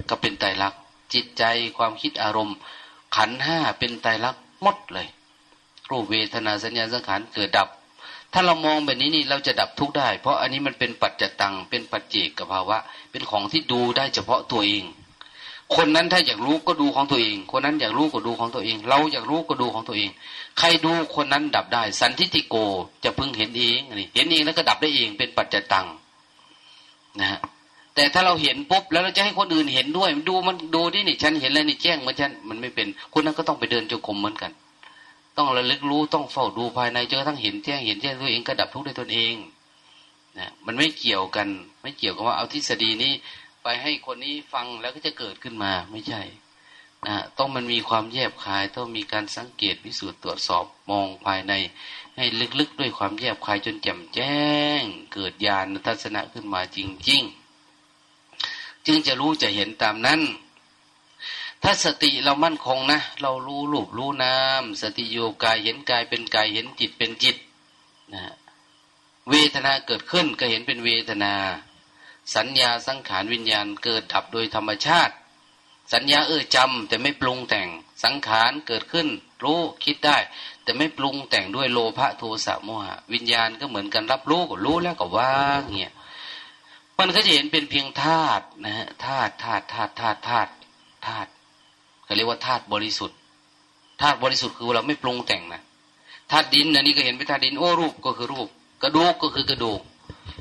Speaker 1: ก็เป็นไตรลักษณ์จิตใจความคิดอารมณ์ ขันห้าเป็นไตรลักษณ์หมดเลย รูปเวทนาสัญญาสังขารเกิดดับ ถ้าเรามองแบบนี้นี่เราจะดับทุกได้ เพราะอันนี้มันเป็นปัจจตังเป็นปัจเจกภาวะ เป็นของที่ดูได้เฉพาะตัวเอง คนนั้นถ้าอยากรู้ก็ดูของตัวเอง คนนั้นอยากรู้ก็ดูของตัวเอง เราอยากรู้ก็ดูของตัวเอง ใครดูคนนั้นดับได้ สันทิติโกจะพึงเห็นเองนี่เห็นเองแล้วก็ดับได้เอง เป็นปัจจตังนะฮะแต่ถ้าเราเห็นปุ๊บแล้วเราจะให้คนอื่นเห็นด้วย ดูมันดูดินี่ฉันเห็นแล้วนี่แจ้งมาฉันมันไม่เป็นคนนั้นก็ต้องไปเดินจงกรมเหมือนกัน ต้องระลึกรู้ต้องเฝ้าดูภายในจนกระทั่งเห็นแจ้งเห็นแจ้งตัวเองก็ดับทุกข์ได้ตนเองนะมันไม่เกี่ยวกัน ไม่เกี่ยวกับว่าเอาทฤษฎีนี้ไปให้คนนี้ฟังแล้วก็จะเกิดขึ้นมาไม่ใช่นะต้องมันมีความแยบคาย ต้องมีการสังเกตวิสูตรตรวจสอบมองภายใน ให้ลึกๆด้วยความแยบคายจนแจ่มแจ้ง เกิดญาณทัศนะขึ้นมาจริง ๆ จึงจะรู้จะเห็นตามนั้น ถ้าสติเรามั่นคงนะ เรารู้รูปรู้นามสติโยกายเห็นกายเป็นกายเห็นจิตเป็นจิตนะเวทนาเกิดขึ้นก็เห็นเป็นเวทนา สัญญาสังขารวิญญาณเกิดดับโดยธรรมชาติ สัญญาเออจำแต่ไม่ปรุงแต่งสังขารเกิดขึ้น รู้คิดได้ แต่ไม่ปรุงแต่งด้วยโลภะโทสะโมหะ วิญญาณก็เหมือนกันรับรู้ก็รู้แล้วก็ว่างเงี้ยมันก็จะเห็นเป็นเพียงธาตุนะฮะธาตุธาตุธาตุธาตุธาตุธาตุ เรียกว่าธาตุบริสุทธิ์ธาตุบริสุทธิ์คือเราไม่ปรุงแต่งนะธาตุดินอันนี้ก็เห็นเป็นธาตุดินโอ้รูปก็คือรูป กระดูกก็คือกระดูก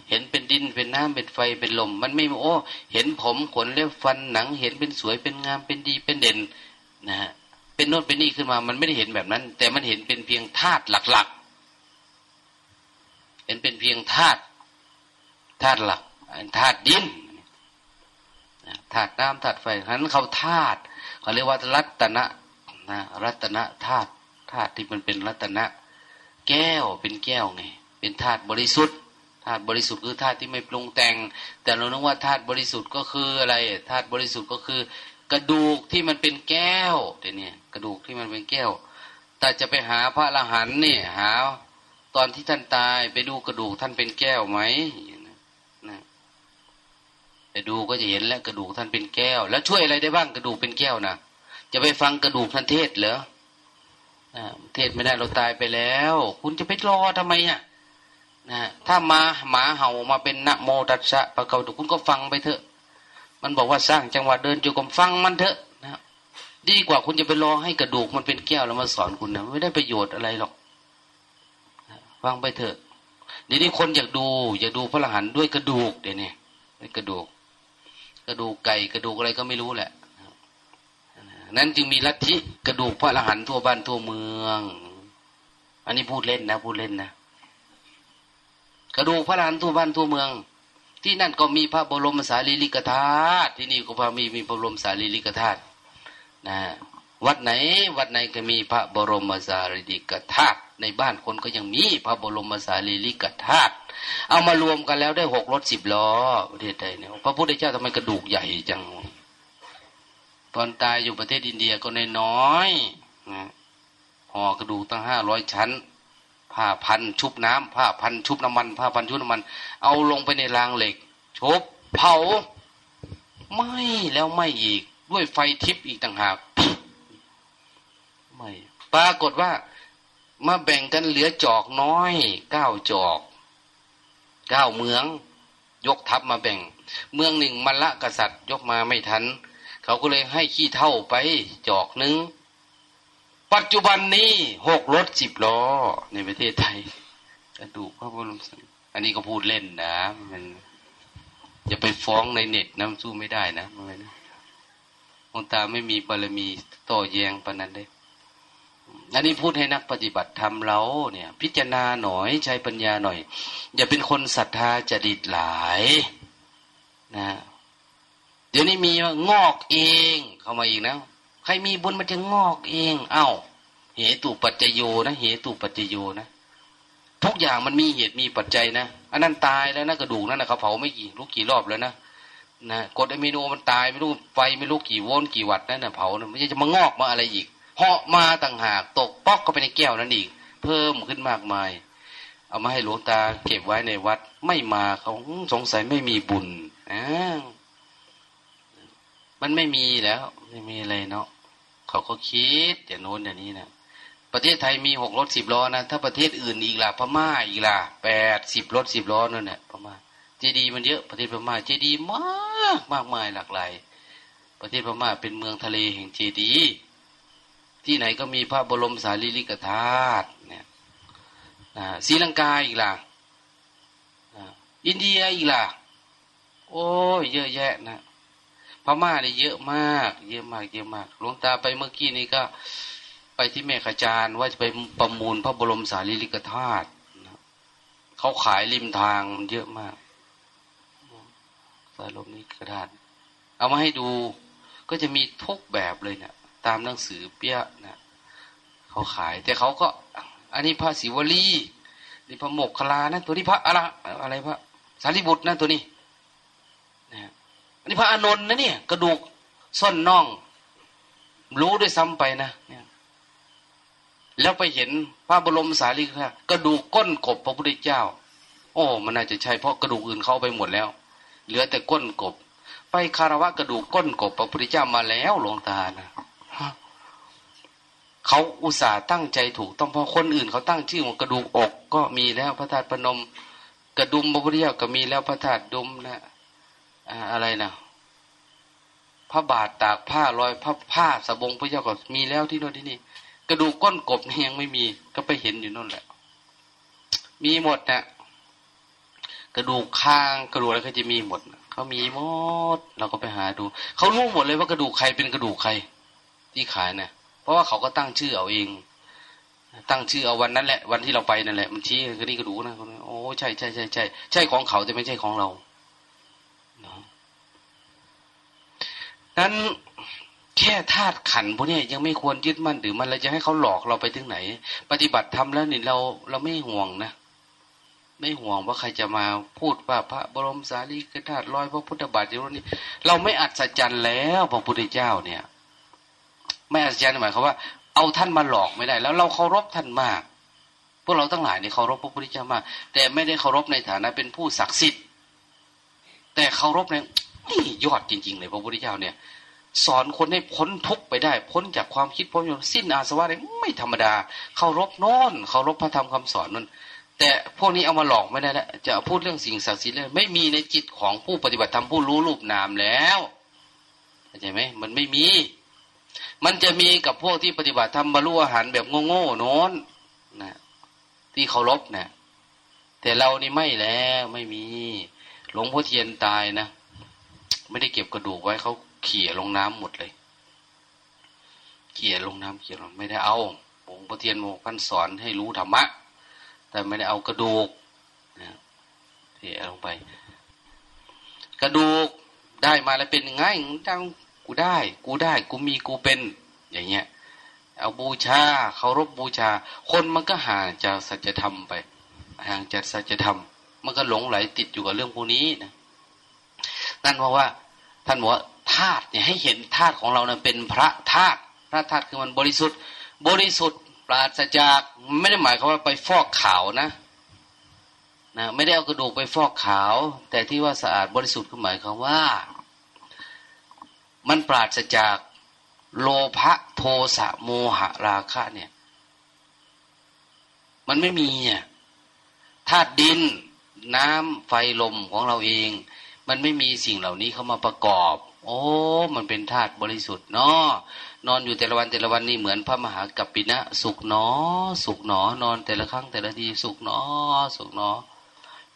Speaker 1: เห็นเป็นดินเป็นน้ำเป็นไฟเป็นลม มันไม่โอ้ เห็นผมขนเล็บฟันหนัง เห็นเป็นสวยเป็นงามเป็นดีเป็นเด่นนะฮะเป็นโน้นเป็นนี่ขึ้นมา มันไม่ได้เห็นแบบนั้น แต่มันเห็นเป็นเพียงธาตุหลักๆ เห็นเป็นเพียงธาตุธาตุหลักธาตุดินธาตุน้ำธาตุไฟนั้นเขาธาตุ เขาเรียกว่ารัตนะนะรัตนะธาตุธาตุที่มันเป็นรัตนะแก้วเป็นแก้วไง เป็นธาตุบริสุทธิ์ธาตุบริสุทธิ์คือธาตุที่ไม่ปรุงแต่ง แต่เรานึกว่าธาตุบริสุทธิ์ก็คืออะไรธาตุบริสุทธิ์ก็คือ กระดูกที่มันเป็นแก้วเดี๋ยวนี้กระดูกที่มันเป็นแก้ว แต่จะไปหาพระอรหันต์เนี่ยหา ตอนที่ท่านตายไปดูกระดูกท่านเป็นแก้วไหม ไปดูก็จะเห็นแล้วกระดูกท่านเป็นแก้ว แล้วช่วยอะไรได้บ้างกระดูกเป็นแก้วนะจะไปฟังกระดูกท่านเทศเหรอเทศไม่ได้เราตายไปแล้ว คุณจะไปรอทำไมอะนะถ้ามาหมาเห่ามาเป็นนะโมตัสสะปะเกาตุคุณก็ฟังไปเถอะ มันบอกว่าสร้างจังหวะเดินจูกรมฟังมันเถอะนะดีกว่าคุณจะไปรอให้กระดูกมันเป็นแก้วแล้วมาสอนคุณนะไม่ได้ประโยชน์อะไรหรอกฟังไปเถอะเดี๋ยวนี้คนอยากดู อยากดูพระอรหันต์ด้วยกระดูกเดี๋ยวนี้กระดูก ระดูกไก่กระดูกอะไรก็ไม่รู้แหละ นั้นจึงมีลัทธิกระดูกพระอรหันต์ทั่วบ้านทั่วเมือง อันนี้พูดเล่นนะ พูดเล่นนะ กระดูกพระอรหันต์ทั่วบ้านทั่วเมือง ที่นั่นก็มีพระบรมสารีริกธาตุที่นี่ก็พามีมีพระบรมสารีริกธาตุนะวัดไหน วัดไหนก็มีพระบรมสารีริกธาตุ ในบ้านคนก็ยังมีพระบรมสารีริกธาตุเอามารวมกันแล้วได้หกรถสิบล้อประเทศไทยเนี่ยพระพุทธเจ้าทำไมกระดูกใหญ่จังตอนตายอยู่ประเทศอินเดียก็ในน้อยนะห่อกระดูกตั้งห้าร้อยชั้น ผ้าพันชุบน้ำผ้าพันชุบน้ำมัน ผ้าพันชุบน้ำมัน เอาลงไปในรางเหล็ก ชุบเผาไม่แล้วไม่อีก ด้วยไฟทิพย์อีกต่างหากไม่ปรากฏว่า มาแบ่งกันเหลือจอกน้อยเก้าจอกเก้าเมือง ยกทัพมาแบ่ง เมืองหนึ่งมละกษัตริย์ยกมาไม่ทัน เขาก็เลยให้ขี้เท่าไปจอกหนึ่งปัจจุบันนี้หกรถสิบล้อในประเทศไทยกระดูกพระบรมสอันนี้ก็พูดเล่นนะมันอย่าไปฟ้องในเน็ตนะสู้ไม่ได้นะมันนะองตาไม่มีบารมีต่อแยงปนนั้นได้ อันนี้พูดให้นักปฏิบัติทำเราเนี่ย พิจารณาหน่อยใช้ปัญญาหน่อย อย่าเป็นคนศรัทธาจดิตหลายนะเดี๋ยวนี้มีงอกเอง เข้ามาอีกนะใครมีบุญมันจะงอกเอง เอา้า เหตุปัจจโยนะเหตุปัจจโยนะทุกอย่างมันมีเหตุมีปัจจัยนะอันนั้นตายแล้วนะกระดูกนั่นนะเขาเผาไม่กี่รู้กี่รอบแล้วนะนะกดอะมิโนมันตายไม่รู้ไฟไม่รู้กี่โวลต์กี่วัตต์นั่นนะเผานะไม่ใช่จะมางอกมาอะไรอีก เหาะมาต่างหาก ตกป๊อกก็ไปในแก้วนั่นอีก เพิ่มขึ้นมากมาย เอามาให้หลวงตา เก็บไว้ในวัด ไม่มาเขาสงสัยไม่มีบุญอ่ามันไม่มีแล้ว ไม่มีอะไรเนาะเขาก็คิดอย่างโน้นอย่างนี้นะประเทศไทยมีหกรถสิบล้อนะถ้าประเทศอื่นอีกล่ะพม่าอีกล่ะแปดสิบรถสิบล้อนั่นแหละพม่าเจดีมันเยอะประเทศพม่าเจดีมากมากมายหลากหลายประเทศพม่าเป็นเมืองทะเลแห่งเจดี ที่ไหนก็มีพระบรมสารีริกธาตุเนี่ยศรีลังกาอีกล่ะอินเดียอีกล่ะ โอ้ยเยอะแยะนะพม่าเนี่เยอะมาก เยอะมากเยอะมากหลวงตาไปเมื่อกี้นี้ก็ ไปที่แม่ขจารว่าจะไปประมูลพระบรมสารีริกธาตุเขาขายริมทางมันเยอะมากสารลมนี้กระดาษเอามาให้ดูก็จะมีทุกแบบเลยเนะี่ย ตามหนังสือเปี้ยนะเขาขาย แต่เขาก็ อันนี้พระศิวลีนี่พระโมกขลานะตัวนี้พระอะไรอะไรพระสารีบุตรนะตัวนี้นะอันนี้พระอานนท์นะเนี่ย กระดูกส้นน่อง รู้ด้วยซ้ำไปนะเนี่ยแล้วไปเห็นพระบรมสารีริกกระดูกก้นกบพระพุทธเจ้า โอ้มันน่าจะใช่เพราะกระดูกอื่นเข้าไปหมดแล้ว เหลือแต่ก้นกบ ไปคารวะกระดูกก้นกบพระพุทธเจ้ามาแล้วหลวงตานะ เขาอุตส่าห์ตั้งใจถูกต้องเพราะคนอื่นเขาตั้งชื่อว่ากระดูกอกก็มีแล้วพระธาตุพนม กระดุมพระพุทธเจ้าก็มีแล้วพระธาตุดุมนะอะไรนะพระบาทตากผ้าลอยพระผ้าสบงพระเจ้าก็มีแล้วที่โน่นที่นี่ กระดูกก้นกบนี่ยังไม่มีก็ไปเห็นอยู่นั่นแหละ มีหมดนะกระดูกคางกระดูกอะไรก็จะมีหมดเขามีหมดเราก็ไปหาดู เขารู้หมดเลยว่ากระดูกใครเป็นกระดูกใคร ที่ขายนะ่ะ เพราะว่าเขาก็ตั้งชื่อเอาเอง ตั้งชื่อเอาวันนั้นแหละ วันที่เราไปนั่นแหละมันชี้คือนี่กระดูกนะโอ้ใช่ใช่ใช่ใช่ใช่ของเขาแต่ไม่ใช่ของเรานั้นแค่ธาตุขันพวกนี้ยังไม่ควรยึดมั่นหรือมันเราจะให้เขาหลอกเราไปถึงไหน ปฏิบัติทำแล้วนี่เราเราไม่ห่วงนะไม่ห่วงว่าใครจะมาพูดว่าพระบรมสารีริกธาตุลอยพระพุทธบาทอยู่นี้เราไม่อัศจรรย์แล้วพระพุทธเจ้าเนี่ย ไม่อัศจรรย์หมายความว่า เอาท่านมาหลอกไม่ได้ แล้วเราเคารพท่านมาก พวกเราทั้งหลายเนี่ยเคารพพระพุทธเจ้ามาก แต่ไม่ได้เคารพในฐานะเป็นผู้ศักดิ์สิทธิ์ แต่เคารพในนี่ยอดจริง ๆ เลยพระพุทธเจ้าเนี่ย สอนคนให้พ้นทุกข์ไปได้ พ้นจากความคิดพ้นสิ้นอาสวะได้ไม่ธรรมดาเคารพโน่นเคารพพระธรรมคำสอนนั่นแต่พวกนี้เอามาหลอกไม่ได้แล้วจะพูดเรื่องสิ่งศักดิ์สิทธิ์เลยไม่มีในจิตของผู้ปฏิบัติธรรมผู้รู้รูปนามแล้วเข้าใจไหมมันไม่มี มันจะมีกับพวกที่ปฏิบัติธรรมบรรลุอาหารแบบโง่ๆโน้นนะที่เคารพนะแต่เรานี่ไม่แล้วไม่มี หลวงพ่อเทียนตายนะไม่ได้เก็บกระดูกไว้เขาเขี่ยลงน้ำหมดเลยเขี่ยลงน้ำเขี่ยลงไม่ได้เอาหลวงพ่อเทียนโมกันสอนให้รู้ธรรมะ แต่ไม่ได้เอากระดูกนะเทลงไป กระดูกได้มาแล้วเป็นยังไงจัง กูได้ กูได้ กูมีกูเป็น อย่างเงี้ย เอาบูชาเคารพบูชา คนมันก็ห่างจากสัจธรรมไป ห่างจากสัจธรรม มันก็หลงไหลติดอยู่กับเรื่องพวกนี้นะนั่นเพราะว่า ท่านบอกว่าธาตุเนี่ยให้เห็นธาตุของเรานั้นเป็นพระธาตุพระธาตุคือมันบริสุทธิ์ บริสุทธิ์ปราศจากไม่ได้หมายความว่าไปฟอกขาวนะนะ ไม่ได้เอากระดูกไปฟอกขาว แต่ที่ว่าสะอาดบริสุทธิ์คือหมายความว่า มันปราศจากโลภะโทสะโมหะราคะเนี่ย มันไม่มีอะธาตุดิน น้ำไฟลมของเราเอง มันไม่มีสิ่งเหล่านี้เข้ามาประกอบ โอ้ มันเป็นธาตุบริสุทธิ์เนาะนอนอยู่แต่ละวันแต่ละวันนี่เหมือนพระมหากัปปินะ สุขหนอ สุขหนอ นอนแต่ละครั้งแต่ละทีสุขหนอ สุขหนอ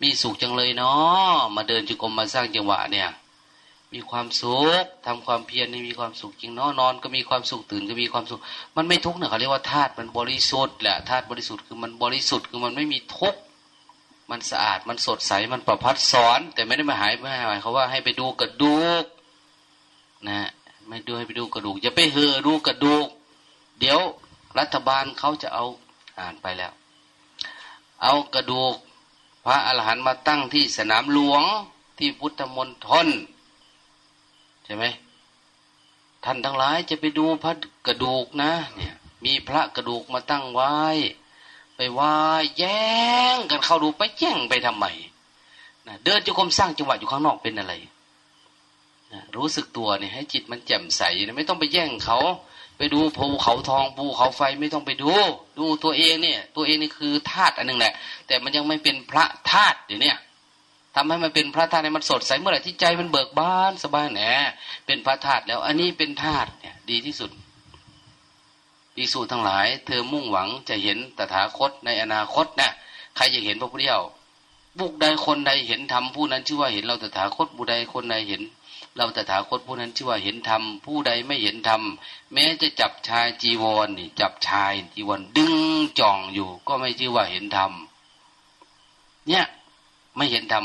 Speaker 1: มีสุขจังเลยเนาะมาเดินจุกรมมาสร้างจังหวะเนี่ย มีความสุขทำความเพียรนี่มีความสุขจริงเนาะนอนก็มีความสุขตื่นก็มีความสุข มันไม่ทุกข์เนี่ยเขาเรียกว่าธาตุมันบริสุทธิ์แหละธาตุบริสุทธิ์คือมันบริสุทธิ์คือมันไม่มีทุกข์มันสะอาดมันสดใสมันประพัดสอน แต่ไม่ได้มาหายไม่หายเขาว่าให้ไปดูกระดูกนะไม่ดูให้ไปดูกระดูกอย่าไปเห่อดูกระดูก เดี๋ยวรัฐบาลเขาจะเอาอ่านไปแล้ว เอากระดูก พระอรหันต์มาตั้งที่สนามหลวงที่พุทธมณฑล ใช่ไหมท่านทั้งหลายจะไปดูพระกระดูกนะ เนี่ย มีพระกระดูกมาตั้งไว้ ไปว่าแย่งกันเข้าดูไปแย่งไปทำไมนะเดินจุกรมสร้างจังหวะอยู่ข้างนอกเป็นอะไรรู้สึกตัวเนี่ยให้จิตมันแจ่มใสนะไม่ต้องไปแย่งเขา ไปดูภูเขาทองภูเขาไฟไม่ต้องไปดู ดูตัวเองเนี่ย ตัวเองนี่คือธาตุอันหนึ่งแหละ แต่มันยังไม่เป็นพระธาตุเดี๋ยวนี้ ทำให้มันเป็นพระธาตุให้มันสดใสเมื่อไหร่ที่ใจมันเบิกบานสบายแหนเป็นพระธาตุแล้ว อันนี้เป็นธาตุเนี่ย ดีที่สุดดีสูทั้งหลาย เธอมุ่งหวังจะเห็นตถาคตในอนาคตนะใครจะเห็นพระพุทธเจ้าบุคใดคนใดเห็นธรรมผู้นั้นชื่อว่าเห็นเราตถาคตบุคใดคนใดเห็น เราตถาคตผู้นั้นชื่อว่าเห็นธรรมผู้ใดไม่เห็นธรรมแม้จะจับชายจีวรนี่ จับชายจีวรดึงจ่องอยู่ ก็ไม่ชื่อว่าเห็นธรรมเนี่ย ไม่เห็นธรรม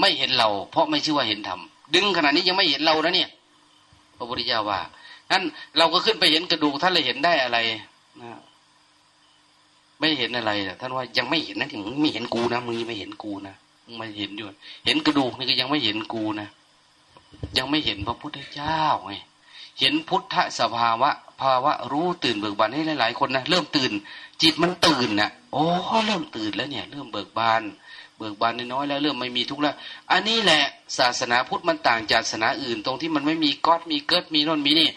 Speaker 1: ไม่เห็นเรา เพราะไม่ชื่อว่าเห็นธรรมดึงขนาดนี้ยังไม่เห็นเรานะเนี่ยพระพุทธเจ้าว่านั้นเราก็ขึ้นไปเห็นกระดูกท่านเลยเห็นได้อะไรนะไม่เห็นอะไรท่านว่ายังไม่เห็นนะที่มึงไม่เห็นกูนะมึงยังไม่เห็นกูนะมึงไม่เห็นอยู่ เห็นกระดูกนี่ก็ยังไม่เห็นกูนะยังไม่เห็นพระพุทธเจ้าไงเห็นพุทธสภาวะ ภาวะรู้ตื่นเบิกบานให้หลาย ๆ คนนะเริ่มตื่น จิตมันตื่นนะโอ้เริ่มตื่นแล้วเนี่ย เริ่มเบิกบาน เบิกบานน้อยแล้วเริ่มไม่มีทุกข์แล้ว อันนี้แหละศาสนาพุทธมันต่างจากศาสนาอื่น ตรงที่มันไม่มีก๊อดมีเกิดมีน่นมีนี่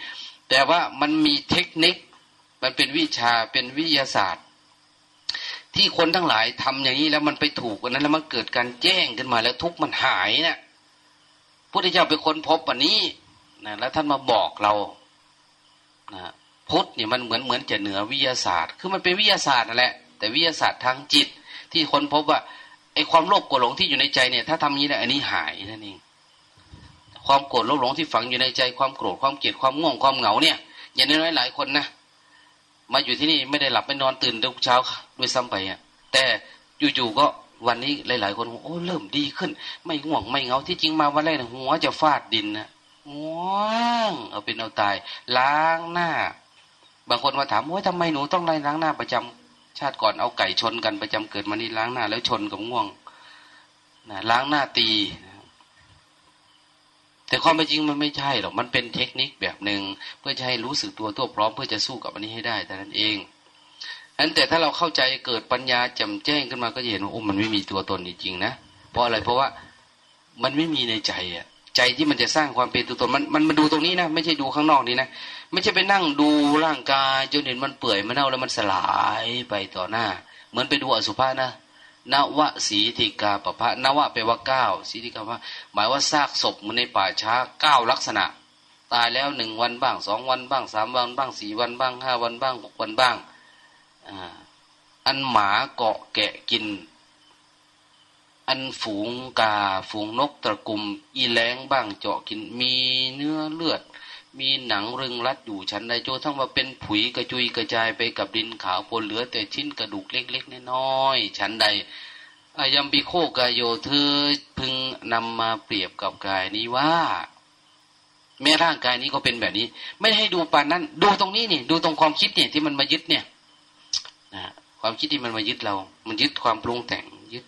Speaker 1: แต่ว่ามันมีเทคนิค มันเป็นวิชาเป็นวิทยาศาสตร์ ที่คนทั้งหลายทำอย่างนี้แล้วมันไปถูกกันนั้นแล้วมันเกิดการแจ้งขึ้นมาแล้วทุกมันหายเนะี่ยพุทธเจ้าเป็นคนพบวันนี้นะแล้วท่านมาบอกเรานะพุทธเนี่ยมันเหมือนเหมือนจะเหนือวิทยาศาสตร์ คือมันเป็นวิทยาศาสตร์นั่นแหละ แต่วิทยาศาสตร์ทางจิต ที่คนพบว่า อ้ความโลภโกรธหลงที่อยู่ในใจเนี่ย ถ้าทำนี้ได้อันนี้หายนั่นเองความโกรธโลภหลงที่ฝังอยู่ในใจความโกรธความเกลียดความง่วงความเหงาเนี่ย อย่างน้อยหลายคนนะมาอยู่ที่นี่ไม่ได้หลับไม่นอนตื่นทุกเช้าด้วยซ้ำไปอะแต่อยู่ๆก็วันนี้หลาย ๆ คนโอ้เริ่มดีขึ้น ไม่ง่วงไม่เหงาที่จริงมาวันแรกนะหัวจะฟาดดินนะง่วงเอาเป็นเอาตาย ล้างหน้า บางคนมาถามว่าทำไมหนูต้องไล่ล้างหน้าประจำ ชาติก่อนเอาไก่ชนกันประจำเกิดมานี่ล้างหน้า แล้วชนกับง่วงนะล้างหน้าตีแต่ความเป็นจริงมันไม่ใช่หรอก มันเป็นเทคนิคแบบหนึ่งเพื่อจะให้รู้สึกตัวตัวพร้อมเพื่อจะสู้กับอันนี้ให้ได้แต่นั้นเองนั้นแต่ถ้าเราเข้าใจเกิดปัญญาแจ่มแจ้งขึ้นมาก็จะเห็นว่าโอ้มันไม่มีตัวตนจริงๆนะ เพราะอะไร เพราะว่ามันไม่มีในใจอะ ใจที่มันจะสร้างความเป็นตัวตนมันมันมาดูตรงนี้นะ ไม่ใช่ดูข้างนอกนี่นะ ไม่ใช่ไปนั่งดูร่างกายจนเห็นมันเปื่อยมันเน่าแล้วมันสลายไปต่อหน้า เหมือนไปดูอสุภะนะนวสีธิกาปะพะนวะแปลว่าเก้าสีธิกาพะหมายว่าซากศพมันในป่าช้าเก้าลักษณะ ตายแล้วหนึ่งวันบ้างสองวันบ้างสามวันบ้างสี่วันบ้างห้าวันบ้างหกวันบ้างอันหมาเกาะแกะกิน อันฝูงกาฝูงนกตะกุม อีแรงบ้างเจาะกินมีเนื้อเลือด มีหนังรึงรัดอยู่ชั้นใดโจทั้งว่าเป็นผุยกระจุยกระจายไปกับดินขาวปนเหลือ แต่ชิ้นกระดูกเล็กๆน้อยๆชั้นใดอายัมปิโคกายโยเธอพึงนำมาเปรียบกับกายนี้ว่า แม้ร่างกายนี้ก็เป็นแบบนี้ ไม่ให้ดูปานนั้น ดูตรงนี้นี่ ดูตรงความคิดเนี่ยที่มันมายึดเนี่ยนะความคิดที่มันมายึดเรา มันยึดความปรุงแต่งยึด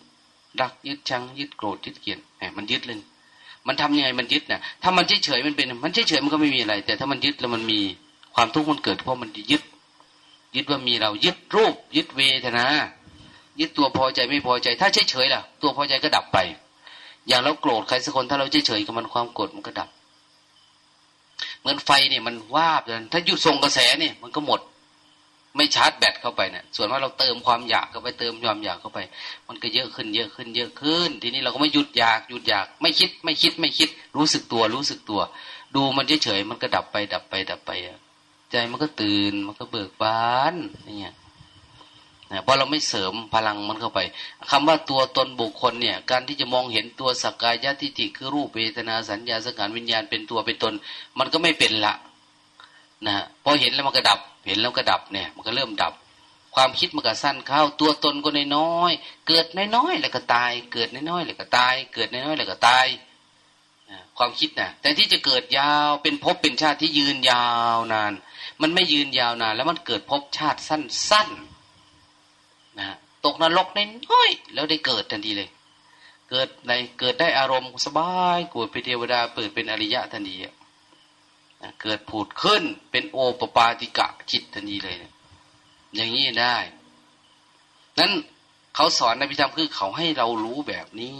Speaker 1: รักยึดชังยึดโกรธยึดเกลียดแหมมันยึดเลย มันทำยังไงมันยึดนะ่ะ ถ้ามันเฉยเฉยมันเป็น มันเฉยเฉยมันก็ไม่มีอะไร แต่ถ้ามันยึดแล้วมันมีความทุกข์มันเกิด เพราะมันยึด ยึดว่ามีเรายึดรูป ยึดเวทนา ยึดตัวพอใจไม่พอใจ ถ้าเฉยเฉยล่ะ ตัวพอใจก็ดับไป อย่างเราโกรธใครสักคนถ้าเราเฉยเฉยกับมันความโกรธมันก็ดับ เหมือนไฟเนี่ยมันวาบเลยถ้าหยุดส่งกระแสเนี่ยมันก็หมด ไม่ชาร์จแบตเข้าไปเนะี่ยส่วนว่าเราเติมความอยากเข้าไปเติมความอยากเข้าไป มันก็เยอะขึ้นเยอะขึ้นเยอะขึ้น ทีนี้เราก็ไม่หยุดอยากหยุดอยาก ไม่คิดไม่คิดไม่คิด รู้สึกตัวรู้สึกตัว ดูมันเฉยๆมันก็ดับไปดับไปดับไปใจมันก็ตื่นมันก็เบิกบานเนี่ยนะเพราะเราไม่เสริมพลังมันเข้าไปคำว่าตัวตนบุคคลเนี่ย การที่จะมองเห็นตัวสักกายทิฏฐิคือรูปเวทนาสัญญาสังขารวิญญาณเป็นตัวเป็นตน มันก็ไม่เป็นละนะพอเห็นแล้วมันก็ดับ เห็นแล้วก็ดับเนี่ย มันก็เริ่มดับ ความคิดมันก็สั้นเข้าตัวตนก็น้อยเกิดน้อยๆแล้วก็ตาย เกิดน้อยๆแล้วก็ตาย เกิดน้อยๆแล้วก็ตายความคิดนะแต่ที่จะเกิดยาวเป็นภพเป็นชาติที่ยืนยาวนาน มันไม่ยืนยาวนาน แล้วมันเกิดภพชาติสั้นๆนะตกนรกน้อยๆแล้วได้เกิดทันทีเลย เกิดในเกิดได้อารมณ์สบายกวดเป็นเทวดาเปิดเป็นอริยะทันที เกิดผุดขึ้นเป็นโอปปาติกะจิตทันทีเลยอย่างนี้ได้ นั้นเขาสอนในพิธามคือเขาให้เรารู้แบบนี้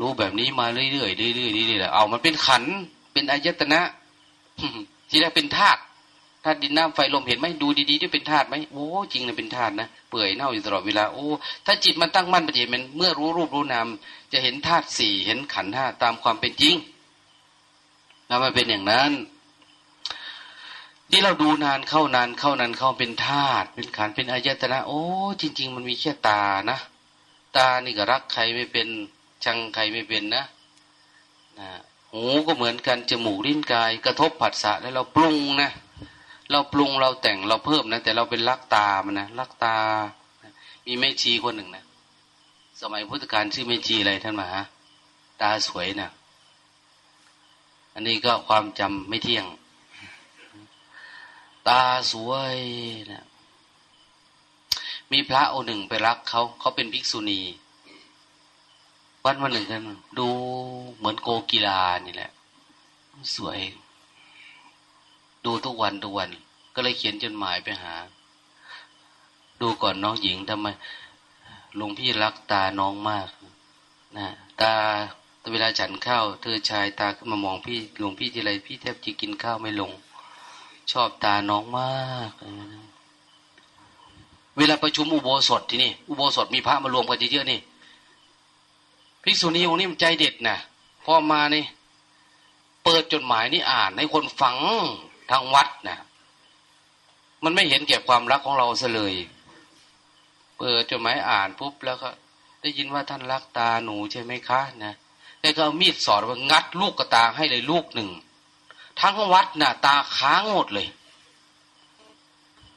Speaker 1: รู้แบบนี้มาเรื่อยๆเรื่อยๆเรื่อยๆเอามันเป็นขัน เป็นอายตนะที่แรกเป็นธาตุธาตุดินน้ำไฟลมเห็นไหมดูดีๆด้วยเป็นธาตุไหมโอ้จริงเลยเป็นธาตุนะเปื่อยเน่าอยู่ตลอดเวลาโอ้ถ้าจิตมันตั้งมั่นปฏิเมันเมื่อรู้รูปรู้นามจะเห็นธาตุสี่เห็นขันห้าตามความเป็นจริง แล้วมันเป็นอย่างนั้น ที่เราดูนานเข้านานเข้านานเข้าเป็นธาตุเป็นขันเป็นอายตนะ โอ้จริง ๆ มันมีแค่ตานะตานี่ก็รักใครไม่เป็นชังใครไม่เป็นนะนะหูก็เหมือนกันจมูกลิ้นกาย กระทบผัสสะแล้วเราปรุงนะเราปรุงเราแต่งเราเพิ่มนะ แต่เราเป็นรักตามันนะรักตา มีแม่ชีคนหนึ่งนะสมัยพุทธกาลชื่อแม่ชีอะไรท่านมาตาสวยนะ อันนี้ก็ความจำไม่เที่ยง ตาสวยนะมีพระองค์หนึ่งไปรักเขาเขาเป็นภิกษุณีวันวันหนึ่งกัน ดูเหมือนโกกีฬานี่แหละ สวย ดูทุกวันทุกวัน ก็เลยเขียนจดหมายไปหา ดูก่อนน้องหญิงทำไมหลวงพี่รักตาน้องมากนะตา เวลาฉันข้าว เธอชายตาขึ้นมามองพี่หลวงพี่ทีไรพี่แทบจะกินข้าวไม่ลง ชอบตาน้องมาก เวลาประชุมอุโบสถที่นี่ อุโบสถมีพระมารวมกันเยอะๆนี่ภิกษุณีองค์นี้มันใจเด็ดนะพอมานี่ เปิดจดหมายนี่อ่าน ให้คนฟังทางวัดนะมันไม่เห็นเก็บความรักของเราซะเลย เปิดจดหมายอ่านปุ๊บแล้วก็ได้ยินว่าท่านรักตาหนูใช่ไหมคะนะ แกก็เอามีดสอดว่างัดลูกกระตาให้เลยลูกหนึ่ง ทั้งวัดน่ะ ตาค้างหมดเลย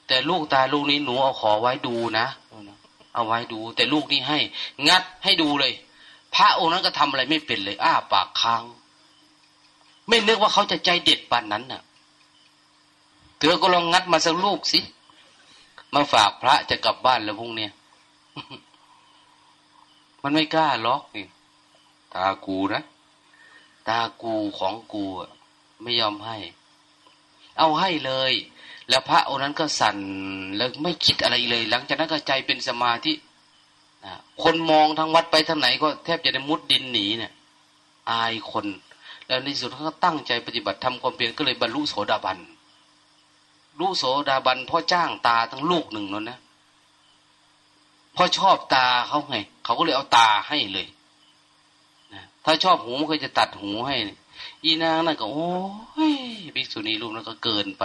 Speaker 1: แต่ลูกตาลูกนี้หนูเอาขอไว้ดูนะเอาไว้ดู แต่ลูกนี้ให้ งัดให้ดูเลย พระองค์นั้นก็ทำอะไรไม่เป็นเลย อ้าปากค้าง ไม่นึกว่าเขาจะใจเด็ดปานนั้นน่ะเธอก็ลองงัดมาสักลูกสิมาฝากพระจะกลับบ้านแล้วพรุ่งนี้มันไม่กล้าล็อกนี่ ตากูนะ ตากูของกูไม่ยอมให้ เอาให้เลย แล้วพระองค์นั้นก็สั่นแล้วไม่คิดอะไรเลย หลังจากนั้นก็ใจเป็นสมาธิคนมองทางวัดไปทางไหนก็แทบจะได้มุดดินหนีเนี่ย อายคน แล้วในสุดเขาก็ตั้งใจปฏิบัติทำความเพียรก็เลยบรรลุโสดาบันรู้โสดาบันพ่อจ้างตาทั้งลูกหนึ่งนั่นนะพ่อชอบตาเขาไงเขาก็เลยเอาตาให้เลย ถ้าชอบหูก็จะตัดหูให้ อีนางนั่นก็ โอ้ยภิกษุณีรูปนั้นก็เกินไป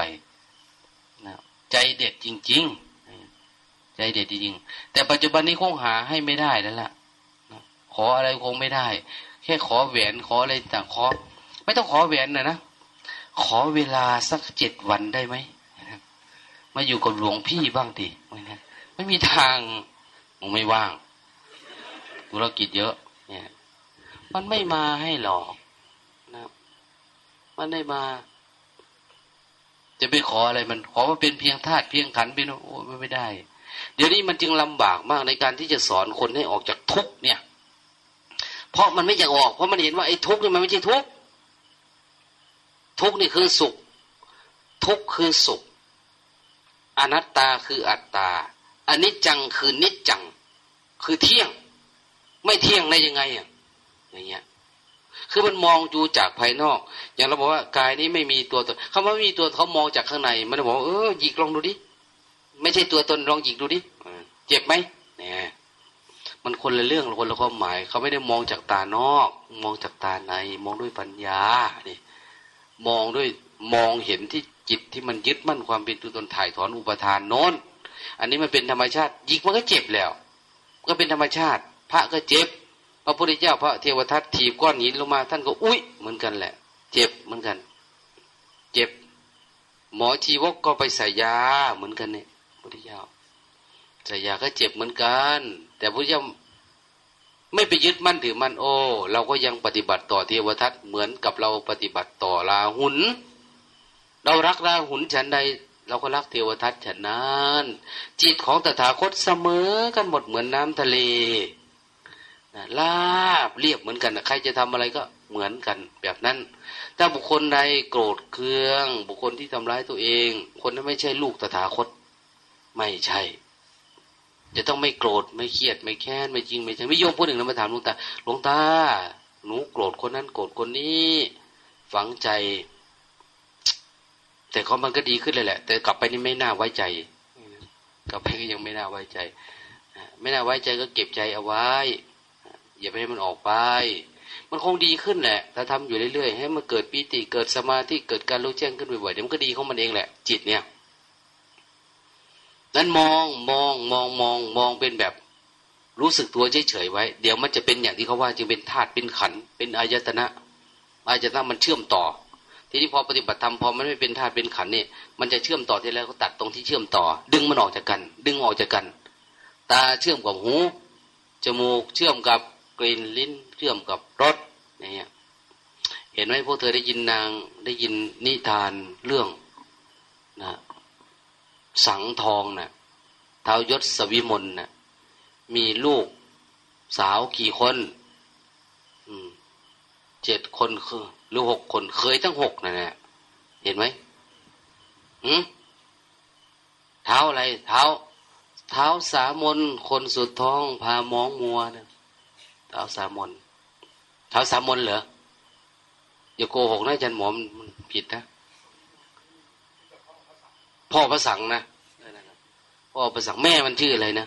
Speaker 1: นะใจเด็ดจริง ๆ ใจเด็ดจริงๆแต่ปัจจุบันนี้คงหาให้ไม่ได้แล้วล่ะขออะไรคงไม่ได้ แค่ขอแหวนขออะไรต่างขอ ไม่ต้องขอแหวนนะนะขอเวลาสักเจ็ดวันได้ไหมมาอยู่กับหลวงพี่บ้างดิไม่มีทางมึงไม่ว่างธุรกิจเยอะ มันไม่มาให้หลอกนะ มันไม่มา จะไปขออะไรมัน ขอว่าเป็นเพียงธาตุเพียงขันเป็นโอ้ไม่ได้ เดี๋ยวนี้มันจึงลำบากมากในการที่จะสอนคนให้ออกจากทุกเนี่ย เพราะมันไม่อยากออก เพราะมันเห็นว่าไอ้ทุกนี่มันไม่ใช่ทุกทุกนี่คือสุข ทุกคือสุข อนัตตาคืออัตตาอนิจจังคือนิจจัง คือเที่ยง ไม่เที่ยงได้ยังไงอะ อย่างเงี้ยคือมันมองดูจากภายนอก อย่างเราบอกว่ากายนี้ไม่มีตัวตนคำว่าไม่มีตัวเขามองจากข้างใน มันบอกเออหยิกลองดูดิไม่ใช่ตัวตนลองหยิกดูดิเจ็บไหมเนี่ยมันคนละเรื่องคนละความหมาย เขาไม่ได้มองจากตานอก มองจากตาใน มองด้วยปัญญานี่มองด้วยมองเห็นที่จิตที่มันยึดมั่นความเป็นตัวตนถ่ายถอนอุปทานโน้น อันนี้มันเป็นธรรมชาติยิกมันก็เจ็บแล้ว ก็เป็นธรรมชาติ พระก็เจ็บ พระพุทธเจ้าพระเทวทัตถีบก้อนหินลงมา ท่านก็อุ้ยเหมือนกันแหละ เจ็บเหมือนกัน เจ็บ หมอชีวกก็ไปใส่ยาเหมือนกันเนี่ยพุทธเจ้าใส่ยาก็เจ็บเหมือนกัน แต่พุทธเจ้าไม่ไปยึดมั่นถือมั่นโอ้เราก็ยังปฏิบัติต่อเทวทัตเหมือนกับเราปฏิบัติต่อลาหุนเรารักราหุนฉันใดเราก็รักเทวทัตฉันนั้น จิตของตถาคตเสมอกันหมดเหมือนน้ำทะเล นะลาบเรียบเหมือนกันนะใครจะทำอะไรก็เหมือนกันแบบนั้น ถ้าบุคคลใดโกรธเคือง บุคคลที่ทำร้ายตัวเอง คนนั้นไม่ใช่ลูกตถาคต ไม่ใช่ จะต้องไม่โกรธไม่เครียดไม่แค้นไม่จริงไม่ใช่ไม่โยมพูดหนึ่งแล้วมาถามหลวงตาหลวงตาหนูโกรธคนนั้นโกรธคนนี้ ฝังใจ แต่เขามันก็ดีขึ้นเลยแหละ แต่กลับไปนี่ไม่น่าไว้ใจ กลับไปก็ยังไม่น่าไว้ใจ ไม่น่าไว้ใจก็เก็บใจเอาไว้ อย่าไปให้มันออกไป มันคงดีขึ้นแหละ ถ้าทำอยู่เรื่อยๆ ให้มันเกิดปีติเกิดสมาธิเกิดการรู้แจ้งขึ้นบ่อยๆเดี๋ยวมันก็ดีของมันเองแหละ จิตเนี่ยนั้นมองมองมองมองมองเป็นแบบ รู้สึกตัวเฉยๆไว้ เดี๋ยวมันจะเป็นอย่างที่เขาว่าจึงเป็นธาตุเป็นขันเป็นอายตนะอายตนะมันเชื่อมต่อ ทีนี้พอปฏิบัติธรรมพอมันไม่เป็นธาตุเป็นขันเนี่ยมันจะเชื่อมต่อที่แล้วก็ตัดตรงที่เชื่อมต่อ ดึงมันออกจากกัน ดึงออกจากกัน ตาเชื่อมกับหูจมูกเชื่อมกับ กลิ่นลิ้นเชื่อมกับรสอย่างเงี้ยเห็นไหมพวกเธอได้ยินนางได้ยินนิทานเรื่องนะสังทองนะ่ะท้าวยศสวิมลนะ่ะมีลูกสาวกี่คนเจ็ดคนคือหรือหกคนเคยทั้งหกนั่นแหละเห็นไหมหืมเท้าอะไร เท้า เท้าสามนคนสุดท้องพามองมัวนะ ท้าสามนเท้าสามนเหรออย่าโกหกนะจันหมอมันผิดนะ พ่อพระสังนะพ่อพระสังแม่มันชื่ออะไรนะ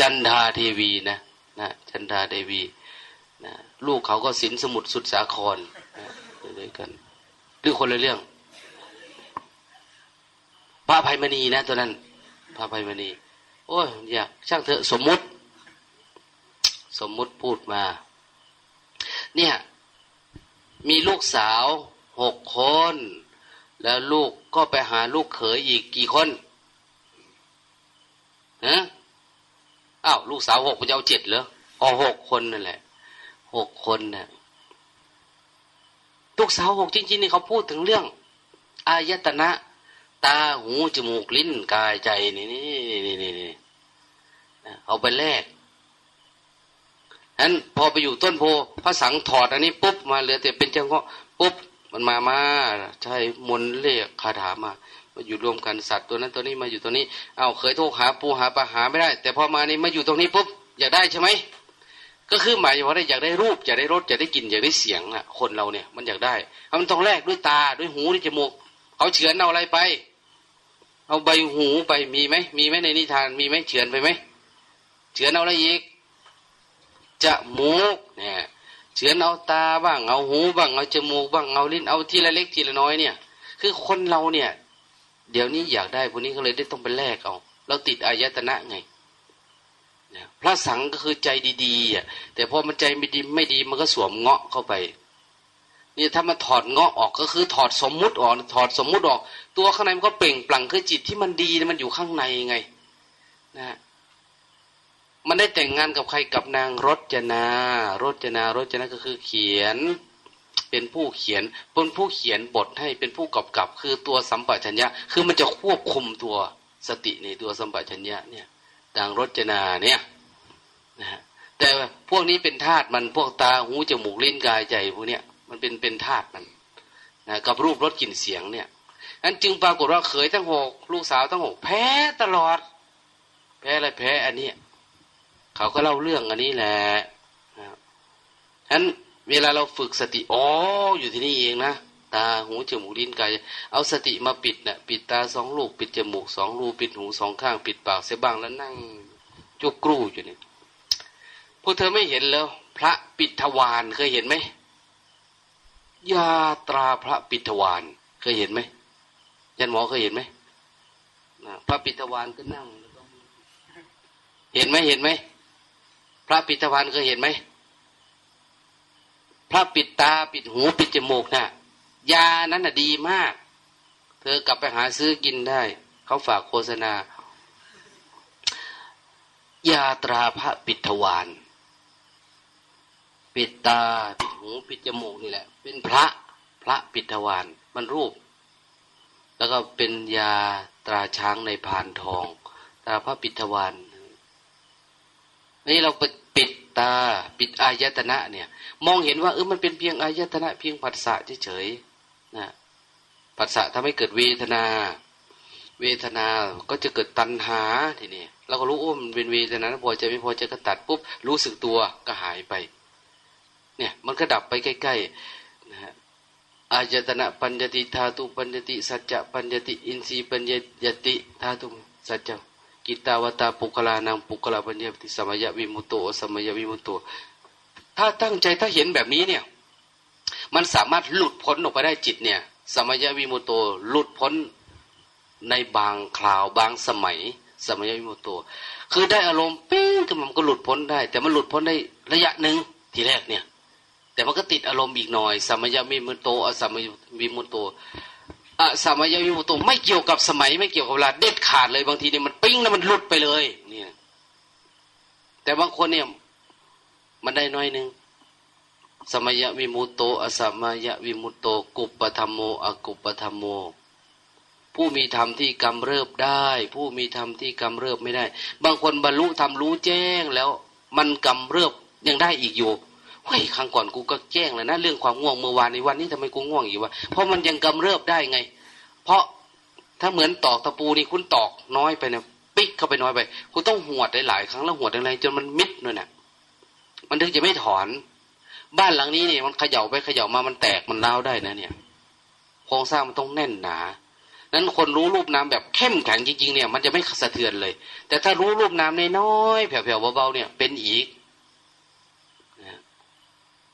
Speaker 1: จันทาเทวีนะนะจันทาเทวีนะลูกเขาก็สินสมุดสุดสาครด้วยกันหรือคนละเรื่องพระภัยมณีนะตัวนั้นพระภัยมณี โอ้ยอยากช่างเถอะสมมุติ สมมุติพูดมา เนี่ย มีลูกสาวหกคน แล้วลูกก็ไปหาลูกเขยอีกกี่คนฮะอ้าวลูกสาวหกไปเอาเจ็ดเหรออ๋อหกคนนั่นแหละหกคนเนะ่ยลูกสาวหกจริงๆนี่เขาพูดถึงเรื่อง อายตนะ ตาหูจมูกลิ้นกายใจนี่นี่นี่นี่นี่เอาไปแลก นั้นพอไปอยู่ต้นโพพระสังถอดอันนี้ปุ๊บมาเหลือแต่เป็นเจ้าเงาะปุ๊บมันมามาใช่มนเลขคาถามามาอยู่รวมกันสัตว์ตัวนั้นตัวนี้มาอยู่ตัวนี้เอาเคยโทรหาปูหาปลาหาไม่ได้ แต่พอมานี่มาอยู่ตรงนี้ปุ๊บอยากได้ใช่ไหมก็คือหมายว่าได้อยากได้รูปอยากได้รสอยากได้กลิ่นอยากได้เสียงอะคนเราเนี่ยมันอยากได้มันต้องแลกด้วยตาด้วยหูด้วยจมูกเขาเฉือนเอาอะไรไป เอาใบหูไปมีไหมมีไหมในนิทานมีไหมเฉือนไปไหมเฉือนเอาอะไรอีก จมูกเนี่ยเฉือนเอาตาบ้างเอาหูบ้างเอาจมูกบ้างเอาลิ้นเอาทีละเล็กทีละน้อยเนี่ย คือคนเราเนี่ย เดี๋ยวนี้อยากได้พวกนี้ก็เลยได้ต้องไปแลกเอาเราติดอายตนะไงพระสังก็คือใจดีๆอะแต่พอมันใจไม่ดีไม่ดีมันก็สวมเงาะเข้าไปนี่ถ้ามาถอดเงาะออกก็คือถอดสมมุติออกถอดสมมุติออก ตัวข้างในมันก็เปล่งปลั่งคือจิตที่มันดีมันอยู่ข้างในไง นะ มันได้แต่งงานกับใครกับนางรจนารจนารจนาก็คือเขียน เป็นผู้เขียนเป็นผู้เขียนบทให้เป็นผู้กำกับ คือตัวสัมปชัญญะ คือมันจะควบคุมตัวสติในตัวสัมปชัญญะเนี่ยดังรจนาเนี่ยนะฮะแต่พวกนี้เป็นธาตุมันพวกตาหูจมูกลิ้นกายใจพวกเนี้ยมันเป็นเป็นธาตุมันนะกับรูปรสกลิ่นเสียงเนี่ยนั้นจึงปรากฏว่าเคยทั้งหกลูกสาวทั้งหกแพ้ตลอด แพ้อะไรแพ้อันนี้ เขาก็เล่าเรื่องอันนี้แหละฉะนั้นเวลาเราฝึกสติอ๋ออยู่ที่นี่เองนะตาหูจมูกลิ้นกายเอาสติมาปิดเนะ่ยปิดตาสองลูก ปิดจมูกสองรูปิดหูสองข้าง ปิดปากเสียบ้างแล้วนั่งจุกกรูอยู่นี่พวกเธอไม่เห็นแล้ว พระปิดทวารเคยเห็นไหมยาตราพระปิดทวารเคยเห็นไหมยันหมอเคยเห็นไหมพระปิดทวารก็นั่งเห็นไหมเห็นไหม พระปิดทวารเคยเห็นไหมพระปิดตาปิดหูปิดจมูกนะ่ะ ยานั้นน่ะดีมาก เธอกลับไปหาซื้อกินได้ เขาฝากโฆษณา ยาตราพระปิดทวารปิดตาปิดหูปิดจมูกนี่แหละ เป็นพระพระปิดทวารมันรูป แล้วก็เป็นยาตราช้างในพานทองตราพระปิดทวาร นี่เราปิดตา ปิดอายตนะเนี่ย มองเห็นว่าเออมันเป็นเพียงอายตนะ เพียงผัสสะเฉยๆนะผัสสะทำให้เกิดเวทนา เวทนาก็จะเกิดตัณหาทีนี้เราก็รู้ว่ามันเป็นเวทนาพอใจไม่พอใจก็ตัดปุ๊บรู้สึกตัวก็หายไป เนี่ย มันก็ดับไปใกล้ๆนะฮะอายตนะปัญญติธาตุปัญญติสัจจะปัญญติ อินทรีย์ปัญญติธาตุสัจจะ กิตาวตาปุกลานังปุกลาปัญญาติสมยวิมุตโตสมยวิมุตโตถ้าตั้งใจถ้าเห็นแบบนี้เนี่ย มันสามารถหลุดพ้นออกไปได้จิตเนี่ย สมยวิมุตโตหลุดพ้นในบางคราวบางสมัย สมยวิมุตโตคือได้อารมณ์ปิ้งขึ้นมันก็หลุดพ้นได้ แต่มันหลุดพ้นได้ระยะหนึ่งทีแรกเนี่ย แต่มันก็ติดอารมณ์อีกหน่อย สมยวิมุตโตอสมยวิมุตโต อะสมัยวิมุตโตไม่เกี่ยวกับสมัยไม่เกี่ยวกับเวลาเด็ดขาดเลยบางทีเนี่ยมันปิ้งแล้วมันหลุดไปเลย เนี่ย แต่บางคนเนี่ย มันได้น้อยหนึ่งสมัยวิมุตโตอสมัยวิมุตโต กุปปธรรมโมอกุปปธรรมโม ผู้มีธรรมที่กำเริบได้ ผู้มีธรรมที่กำเริบไม่ได้ บางคนบรรลุธรรมรู้แจ้งแล้ว มันกำเริบยังได้อีกอยู่ เฮ้ยครั้งก่อนกูก็แจ้งเลยนะเรื่องความง่วงเมื่อวานในวันนี้ทำไมกูง่วงอีกวะเพราะมันยังกำเริบได้ไง เพราะถ้าเหมือนตอกตะปูนี่คุณตอกน้อยไปเนี่ยปิ๊กเข้าไปน้อยไป คุณต้องหวดหลายครั้งแล้วหวดอะไรจนมันมิดเลยเนี่ยมันถึงจะไม่ถอน บ้านหลังนี้เนี่ยมันเขย่าไปเขย่ามามันแตกมันเล้าได้นะเนี่ยโครงสร้างมันต้องแน่นหนานั้นคนรู้รูปน้ำแบบเข้มแข็งจริงๆเนี่ยมันจะไม่สะเทือนเลย แต่ถ้ารู้รูปน้ำน้อยๆแผ่วๆเบาๆเนี่ยเป็นอีก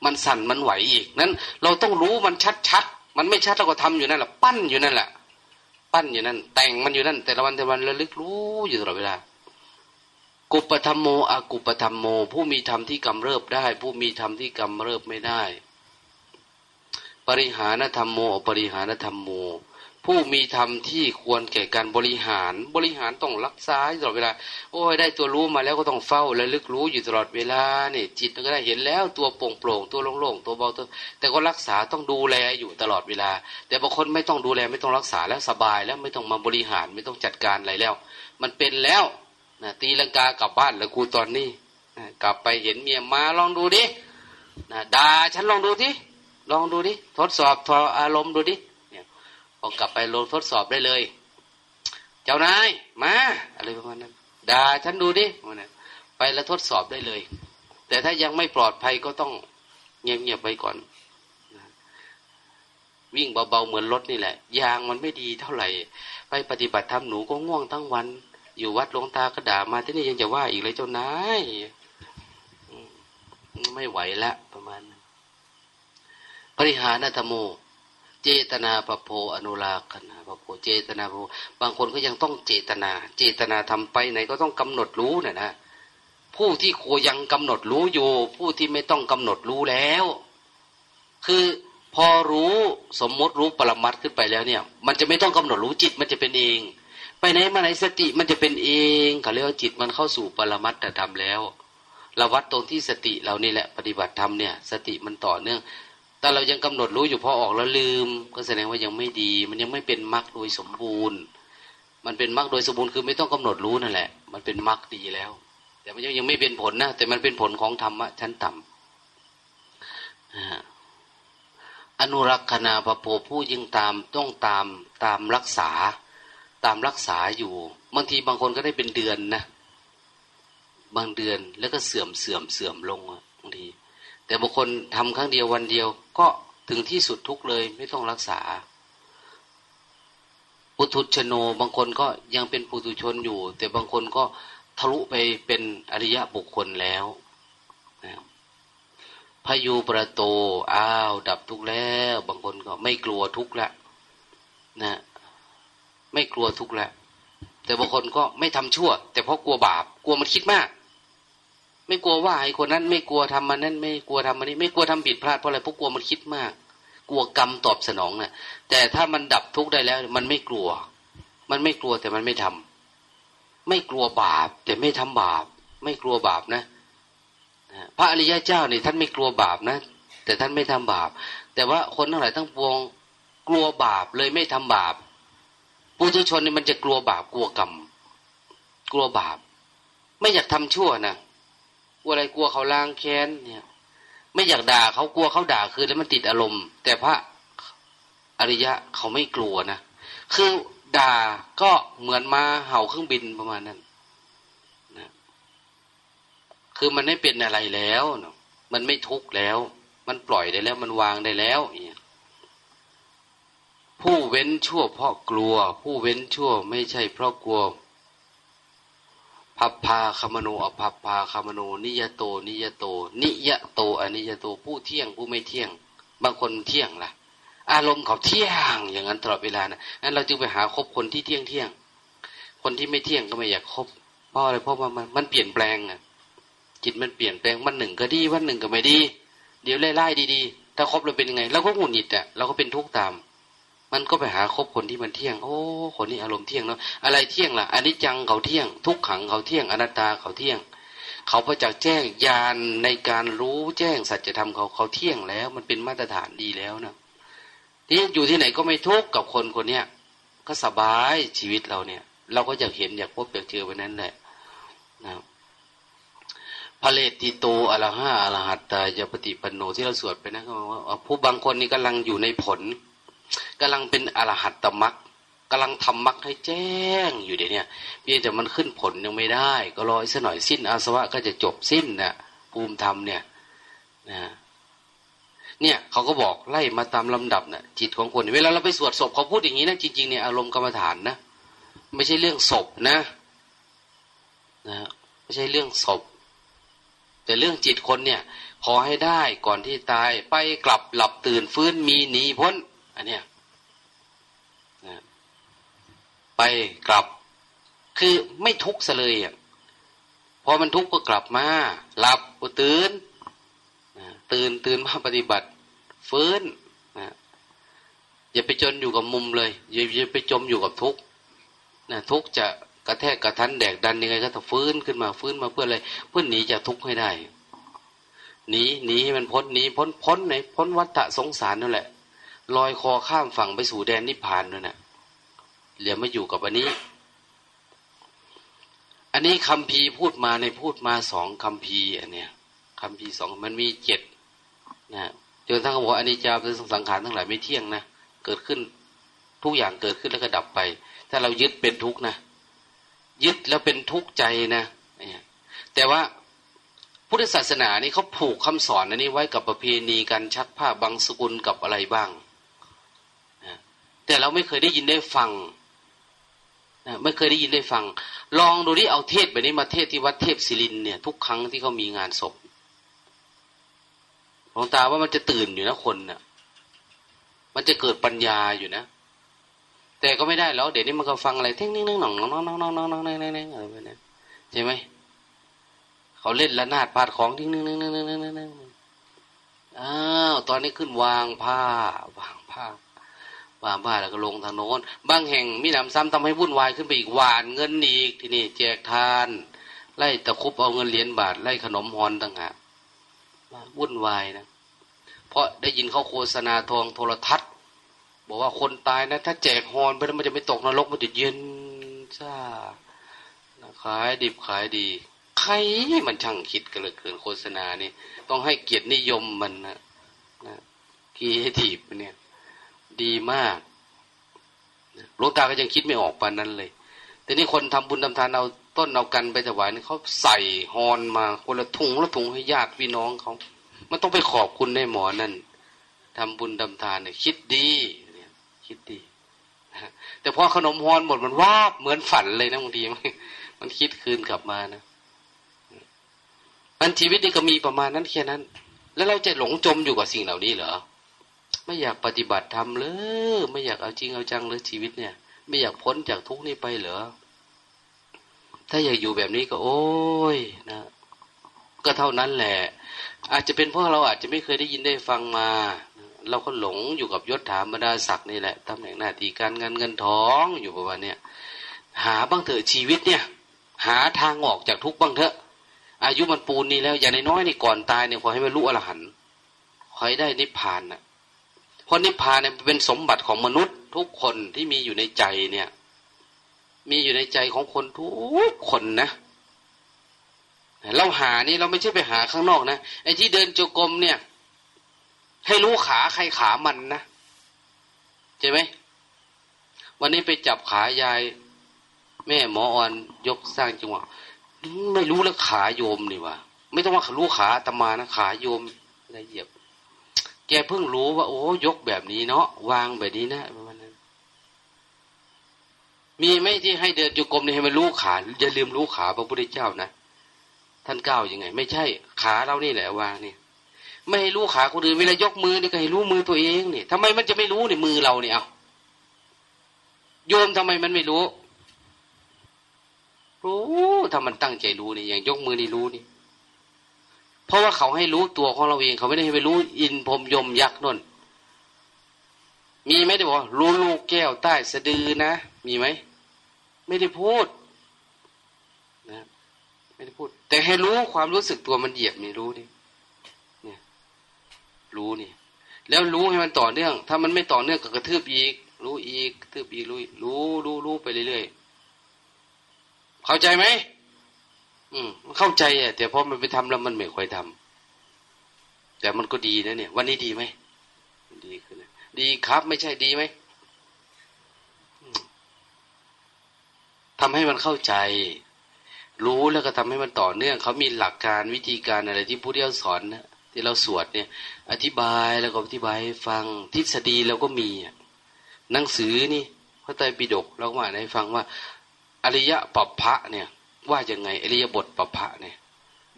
Speaker 1: มันสั่นมันไหวอีกนั้นเราต้องรู้มันชัดๆมันไม่ชัดเราก็ทำอยู่นั่นแหละปั้นอยู่นั่นแหละปั้นอยู่นั่น แต่งมันอยู่นั่น แต่ละวันแต่วันระลึกรู้อยู่ตลอดเวลากุปธรรมโมอากุปธรรมโม ผู้มีธรรมที่กำเริบได้ ผู้มีธรรมที่กำเริบไม่ได้ ปริหานธรรมโม ปริหานธรรมโม ผู้มีธรรมที่ควรแก่การบริหาร บริหารต้องรักษาตลอดเวลา โอ้ยได้ตัวรู้มาแล้วก็ต้องเฝ้าและลึกรู้อยู่ตลอดเวลาเนี่ยจิตก็ได้เห็นแล้วตัวโปร่งโปร่งตัวโล่งๆตัวเบาตัว แต่ก็รักษาต้องดูแลอยู่ตลอดเวลา แต่บางคนไม่ต้องดูแลไม่ต้องรักษาแล้วสบายแล้วไม่ต้องมาบริหารไม่ต้องจัดการอะไรแล้ว มันเป็นแล้วนะตีลังกากลับบ้านแล้วกูตอนนี้นะกลับไปเห็นเมียมาลองดูดินะด่าฉันลองดูดิลองดูดิทดสอบทออารมณ์ดูดิ พอกลับไปลงทดสอบได้เลย เจ้านายมาอะไรประมาณนั้นด่าฉันดูดิไปแล้วทดสอบได้เลย แต่ถ้ายังไม่ปลอดภัยก็ต้องเงียบๆไปก่อนวิ่งเบาๆเหมือนรถนี่แหละ ยางมันไม่ดีเท่าไหร่ ไปปฏิบัติธรรมหนูก็ง่วงทั้งวัน อยู่วัดหลวงตากระด่ามาที่นี่ยังจะว่าอีกเลยเจ้านายไม่ไหวละประมาณ ปริหารธรรมโม เจตนาปโพอนุราคณาปโพเจตนาปโพบางคนก็ยังต้องเจตนา เจตนาทำไปไหนก็ต้องกำหนดรู้เนี่ยนะผู้ที่โคยังกำหนดรู้อยู่ ผู้ที่ไม่ต้องกำหนดรู้แล้ว คือพอรู้สมมติรู้ปรมัตขึ้นไปแล้วเนี่ย มันจะไม่ต้องกำหนดรู้จิตมันจะเป็นเอง ไปไหนมาไหนสติมันจะเป็นเองเขาเรียกว่าจิตมันเข้าสู่ปรมัตถธรรมแล้วเราวัดตรงที่สติเรานี่แหละปฏิบัติธรรมเนี่ย สติมันต่อเนื่อง แต่เรายังกำหนดรู้อยู่พอออกแล้วลืม ก็แสดงว่ายังไม่ดี มันยังไม่เป็นมรรคโดยสมบูรณ์ มันเป็นมรรคโดยสมบูรณ์คือไม่ต้องกำหนดรู้นั่นแหละ มันเป็นมรรคดีแล้ว แต่มันยังยังไม่เป็นผลนะแต่มันเป็นผลของธรรมะชั้นต่ำอนุรักษณาปโพผู้ยิ่งตามต้องตามตามรักษา ตามรักษาอยู่บางทีบางคนก็ได้เป็นเดือนนะบางเดือนแล้วก็เสื่อมเสื่อมเสื่อมลงบางทีแต่บางคนทำครั้งเดียววันเดียว ก็ถึงที่สุดทุกเลยไม่ต้องรักษา ปุถุชโนบางคนก็ยังเป็นปุถุชนอยู่ แต่บางคนก็ทะลุไปเป็นอริยะบุคคลแล้วนะพายุประโตอ้าว ดับทุกแล้ว บางคนก็ไม่กลัวทุกละนะ ไม่กลัวทุกละแต่บางคนก็ไม่ทำชั่ว แต่เพราะกลัวบาป กลัวมันคิดมาก ไม่กลัวว่าไอ้คนนั้น ไม่กลัวทำมันนั้นไม่กลัวทำมันนี้ ไม่กลัวทำผิดพลาดเพราะอะไรเพราะกลัวมันคิดมาก กลัวกรรมตอบสนองนะ่ะ แต่ถ้ามันดับทุกข์ได้แล้ว มันไม่กลัว มันไม่กลัวแต่มันไม่ทำไม่กลัวบาป แต่ไม่ทำบาป ไม่กลัวบาปนะพระอริยะเจ้าเนี่ยท่านไม่กลัวบาปนะแต่ท่านไม่ทำบาป แต่ว่าคนทั้งหลายทั้งปวงกลัวบาปเลยไม่ทำบาปปุถุชนนี่มันจะกลัวบาปกลัวกรรมกลัวบาป ไม่อยากทำชั่วนะ กลัวอะไรกลัวเขาล้างแค้นเนี่ย ไม่อยากด่าเขากลัวเขาด่าคือแล้วมันติดอารมณ์ แต่พระอริยะเขาไม่กลัวนะคือด่าก็เหมือนมาเห่าเครื่องบินประมาณนั้นนะคือมันไม่เป็นอะไรแล้วเนาะมันไม่ทุกข์แล้ว มันปล่อยได้แล้ว มันวางได้แล้วเนี่ยผู้เว้นชั่วเพราะกลัว ผู้เว้นชั่วไม่ใช่เพราะกลัว พัพพาคมโนอภัพพาคมโน นิยโต นิยโต นิยโตอนิยโตผู้เที่ยงผู้ไม่เที่ยง บางคนเที่ยงล่ะ อารมณ์เขาเที่ยงอย่างนั้นตลอดเวลานะนั้นเราจึงไปหาคบคนที่เที่ยงเที่ยงคนที่ไม่เที่ยงก็ไม่อยากคบเพราะอะไรเพราะว่ามันมันเปลี่ยนแปลงอะจิตมันเปลี่ยนแปลงวันหนึ่งก็ดีวันหนึ่งก็ไม่ดี เดี๋ยวไล่ๆดีๆ ถ้าคบเราเป็นยังไงเราก็หงุดหงิดอะเราก็เป็นทุกข์ตาม มันก็ไปหาคบคนที่มันเที่ยง โอ้คนนี้อารมณ์เที่ยงเนาะอะไรเที่ยงล่ะอันนี้จังเขาเที่ยง ทุกขังเขาเที่ยงอนัตตาเขาเที่ยง เขาประจักษ์แจ้งญาณในการรู้แจ้งสัจธรรมเขาเขาเที่ยงแล้ว มันเป็นมาตรฐานดีแล้วนะที่อยู่ที่ไหนก็ไม่ทุกข์กับคนคนเนี้ยก็สบายชีวิตเราเนี่ย เราก็อยากเห็นอยากพบอยากเจอไปนั้นแหละนะพระเลติโตอรห้าอรหัตตายปฏิปันโนที่เราสวดไปนะเขาบอกว่าผู้บางคนนี่กำลังอยู่ในผล กำลังเป็นอรหัตตมรักกำลังทำมรรคให้แจ้งอยู่เดี๋ยวนี้เพียงแต่มันขึ้นผลยังไม่ได้ ก็รออีกสักหน่อยสิ้นอาสวะก็จะจบสิ้นนะภูมิธรรมเนี่ยนะเนี่ยเขาก็บอกไล่มาตามลำดับนะ่ะจิตของคน เวลาเราไปสวดศพเขาพูดอย่างนี้นะจริงๆเนี่ยอารมณ์กรรมฐานนะไม่ใช่เรื่องศพนะนะไม่ใช่เรื่องศพ แต่เรื่องจิตคนเนี่ย ขอให้ได้ก่อนที่ตายไปกลับหลับตื่นฟื้นมีหนีพ้น อันเนี้ยไปกลับ คือไม่ทุกข์เลยอะพอมันทุกข์ก็กลับมาหลับก็ตื่นตื่นตื่นมาปฏิบัติ ฟื้นนะอย่าไปจนอยู่กับมุมเลย อย่าอย่าไปจมอยู่กับทุกข์นะทุกข์จะกระแทกกระทันแดกดันยังไงก็ต้องฟื้นขึ้นมาฟื้นมาเพื่ออะไรเพื่อหนีจากทุกข์ให้ได้หนีหนีให้มันพ้นหนีพ้นพ้นไหนพ้นวัฏสงสารนั่นแหละ ลอยคอข้ามฝั่งไปสู่แดนนิพพานนั่นแหละเหลือมาอยู่กับอันนี้ อันนี้คำพีพูดมาในพูดมาสองคำพีอันเนี้ยคำพีสองมันมีเจ็ดนะจนทั้งบอกอันนี้จะเป็นสังขารทั้งหลายไม่เที่ยงนะเกิดขึ้นทุกอย่างเกิดขึ้นแล้วก็ดับไป ถ้าเรายึดเป็นทุกข์นะยึดแล้วเป็นทุกข์ใจนะแต่ว่าพุทธศาสนานี่เขาผูกคำสอนอันนี้ไว้กับประเพณีการชักผ้าบางสกุลกับอะไรบ้าง แต่เราไม่เคยได้ยินได้ฟังไม่เคยได้ยินได้ฟัง ลองดูที่เอาเทศแบบนี้มาเทศที่วัดเทพศิรินเนี่ย ทุกครั้งที่เขามีงานศพหลวงตาว่ามันจะตื่นอยู่นะคนเนะ่ะ มันจะเกิดปัญญาอยู่นะ แต่ก็ไม่ได้แล้ว เดี๋ยวนี้มันก็ฟังอะไรเท่งนิ่งนิ่งหน่องน้องน้องน้องน้องน้องน้องน้องน้องอะไรแบบนี้ใช่ไหมเขาเล่นละนาดพาดของทิ้งนิ่งนิ่งนิ่งนิ่งนิ่งนิ่งอ้าวตอนนี้ขึ้นวางผ้าวางผ้า วางผ้าแล้วก็ลงทางโน้นบางแห่งมีหนำซ้ำทำให้วุ่นวายขึ้นไปอีกหวานเงินอีกที่นี่แจกทาน ไล่ตะคุบเอาเงินเหรียญบาทไล่ขนมฮอนต่างหากวุ่นวายนะ เพราะได้ยินเขาโฆษณาทองโทรทัศน์ บอกว่าคนตายนะ ถ้าแจกฮอนไปแล้วมันจะไม่ตกนรกมันจะเย็นซ่าขายดิบขายดี ใครมันช่างคิดกันเลยเกินโฆษณานี่ต้องให้เกียรตินิยมมันนะนะกีทีบเนี่ย ดีมากหลวงตาก็ยังคิดไม่ออกปานนั้นเลย แต่นี่คนทำบุญทำทานเอาต้นเอากันไปถวายนี่เขาใส่ฮอนมาคนละถุงละถุงให้ญาติพี่น้องเขา มันต้องไปขอบคุณในหมอนั่นทำบุญทำทานเนี่ยคิดดีเนี่ยคิดดี แต่พอขนมฮอนหมดมันวาบเหมือนฝันเลยนะบางทีมันคิดคืนกลับมานะมันชีวิตนี่ก็มีประมาณนั้นแค่นั้น แล้วเราจะหลงจมอยู่กับสิ่งเหล่านี้เหรอ ไม่อยากปฏิบัติธรรมเลยไม่อยากเอาจริงเอาจังเลยชีวิตเนี่ย ไม่อยากพ้นจากทุกนี้ไปเหรอถ้าอยากอยู่แบบนี้ก็โอ้ยนะ ก็เท่านั้นแหละ อาจจะเป็นเพราะเราอาจจะไม่เคยได้ยินได้ฟังมา เราก็หลงอยู่กับยศถาบรรดาศักดิ์นี่แหละตำแหน่งหน้าที่การงานเงินทองอยู่ประมาณเนี้ยหาบ้างเถอะชีวิตเนี่ย หาทางออกจากทุกบ้างเถอะ อายุมันปูนนี่แล้ว อย่างน้อยนี่ก่อนตายเนี่ยขอให้มันรู้อรหันต์ขอให้ได้นิพพานนะ่ะ ราะนิพพานเนี่ยเป็นสมบัติของมนุษย์ ทุกคนที่มีอยู่ในใจเนี่ย มีอยู่ในใจของคนทุกคนนะเราหานี่เราไม่ใช่ไปหาข้างนอกนะไอ้ที่เดินจกรมเนี่ย ให้รู้ขาใครขามันนะใช่ไหมวันนี้ไปจับขายาย แม่หมออ่อนยกสร้างจังหวะไม่รู้แล้วขาโยมนี่วะไม่ต้องว่ารู้ขาตมานะขาโยมอะไรเหยียบ แกเพิ่งรู้ว่า โอ้ยกแบบนี้เนาะวางแบบนี้นะประมาณนั้น มีไหมที่ให้เดินจุกรมนี่ให้มันรู้ขาอย่าลืมรู้ขาพระพุทธเจ้านะท่านก้าวยังไง ไม่ใช่ขาเรานี่แหละวางเนี่ยไม่ให้รู้ขาคนอื่นเวลายกมือนี่ก็ให้รู้มือตัวเองนี่ทำไมมันจะไม่รู้ในมือเราเนี่ยเอาโยมทำไมมันไม่รู้รู้ถ้ามันตั้งใจรู้นี่อย่างยกมือนี่รู้นี่ เพราะว่าเขาให้รู้ตัวของเราเอง เขาไม่ได้ให้ไปรู้อินพรมยมยักษ์นนมีไหมได้บอกรู้ลูกแก้วใต้สะดือนะ มีไหม ไม่ได้พูดนะไม่ได้พูด แต่ให้รู้ความรู้สึกตัวมันเหยียบนี่รู้นี่เนี่ย รู้นี่ แล้วรู้ให้มันต่อเนื่อง ถ้ามันไม่ต่อเนื่องก็กระทืบอีก รู้อีกกระทืบอีกรู้รู้รู้รู้ไปเรื่อยๆเข้าใจไหม อืมเข้าใจอะแต่พอมันไปทำแล้วมันไม่ค่อยทำแต่มันก็ดีนะเนี่ย วันนี้ดีไหมดีขึ้นดีครับไม่ใช่ดีไหมทำให้มันเข้าใจ รู้แล้วก็ทำให้มันต่อเนื่องเขามีหลักการวิธีการอะไรที่ผู้เที่ยวสอนนะที่เราสวดเนี่ย อธิบายแล้วก็อธิบายให้ฟังทฤษฎีเราก็มีหนังสือนี่พระไตรปิฎกเราก็มาให้ฟังว่า อริยะปัปพะเนี่ย ว่ายังไงอริยบทปัปะเนี่ย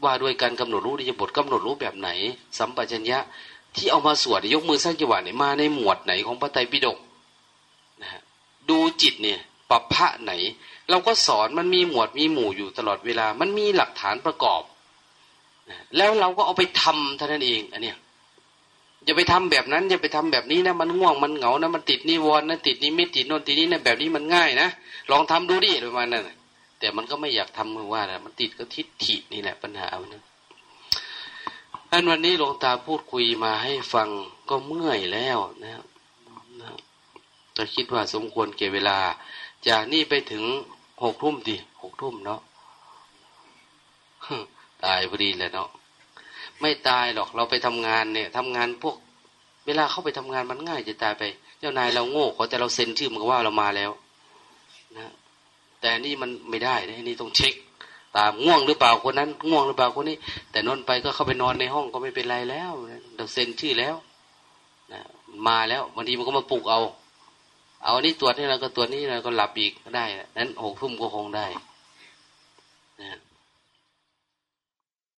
Speaker 1: ว่าด้วยการกำหนดรู้อริยบทกำหนดรู้แบบไหน สัมปชัญญะที่เอามาสวดยกมือสร้างจังหวะเนี่ยมาในหมวดไหนของพระไตรปิฎกนะฮะดูจิตเนี่ยปัปะไหน เราก็สอนมันมีหมวดมีหมู่อยู่ตลอดเวลา มันมีหลักฐานประกอบแล้วเราก็เอาไปทำเท่านั้นเองอันเนี้ยอย่าไปทำแบบนั้นอย่าไปทำแบบนี้นะมันง่วงมันเหงานะมันติดนิวรณ์นะติดนิมิตติดโน่นติดนี้นะแบบนี้มันง่ายนะลองทำดูดิประมาณนั้น แต่มันก็ไม่อยากทำมือว่านะมันติดก็ทิฏฐินี่แหละปัญหามันนะอันวันนี้หลวงตาพูดคุยมาให้ฟังก็เมื่อยแล้วนะครับก็คิดว่าสมควรเก็บเวลา จากนี่ไปถึงหกทุ่มดิหกทุ่มเนาะตายพอดีเลยเนาะไม่ตายหรอกเราไปทำงานเนี่ยทำงานพวก เวลาเข้าไปทำงานมันง่ายจะตายไป เจ้านายเราโง่เขาแต่เราเซ็นชื่อมันก็ว่าเรามาแล้ว นะ แต่นี่มันไม่ได้นะนี่ต้องเช็คตามง่วงหรือเปล่าคนนั้น ง่วงหรือเปล่าคนนี้ แต่นอนไปก็เข้าไปนอนในห้องก็ไม่เป็นไรแล้วเราเซ็นชื่อแล้วนะมาแล้วบางทีมันก็มาปลุกเอา เอานี่ตรวจนี่เราก็ตรวจนี่เราก็หลับอีกก็ได้นั้นหกทุ่มก็คงได้นะ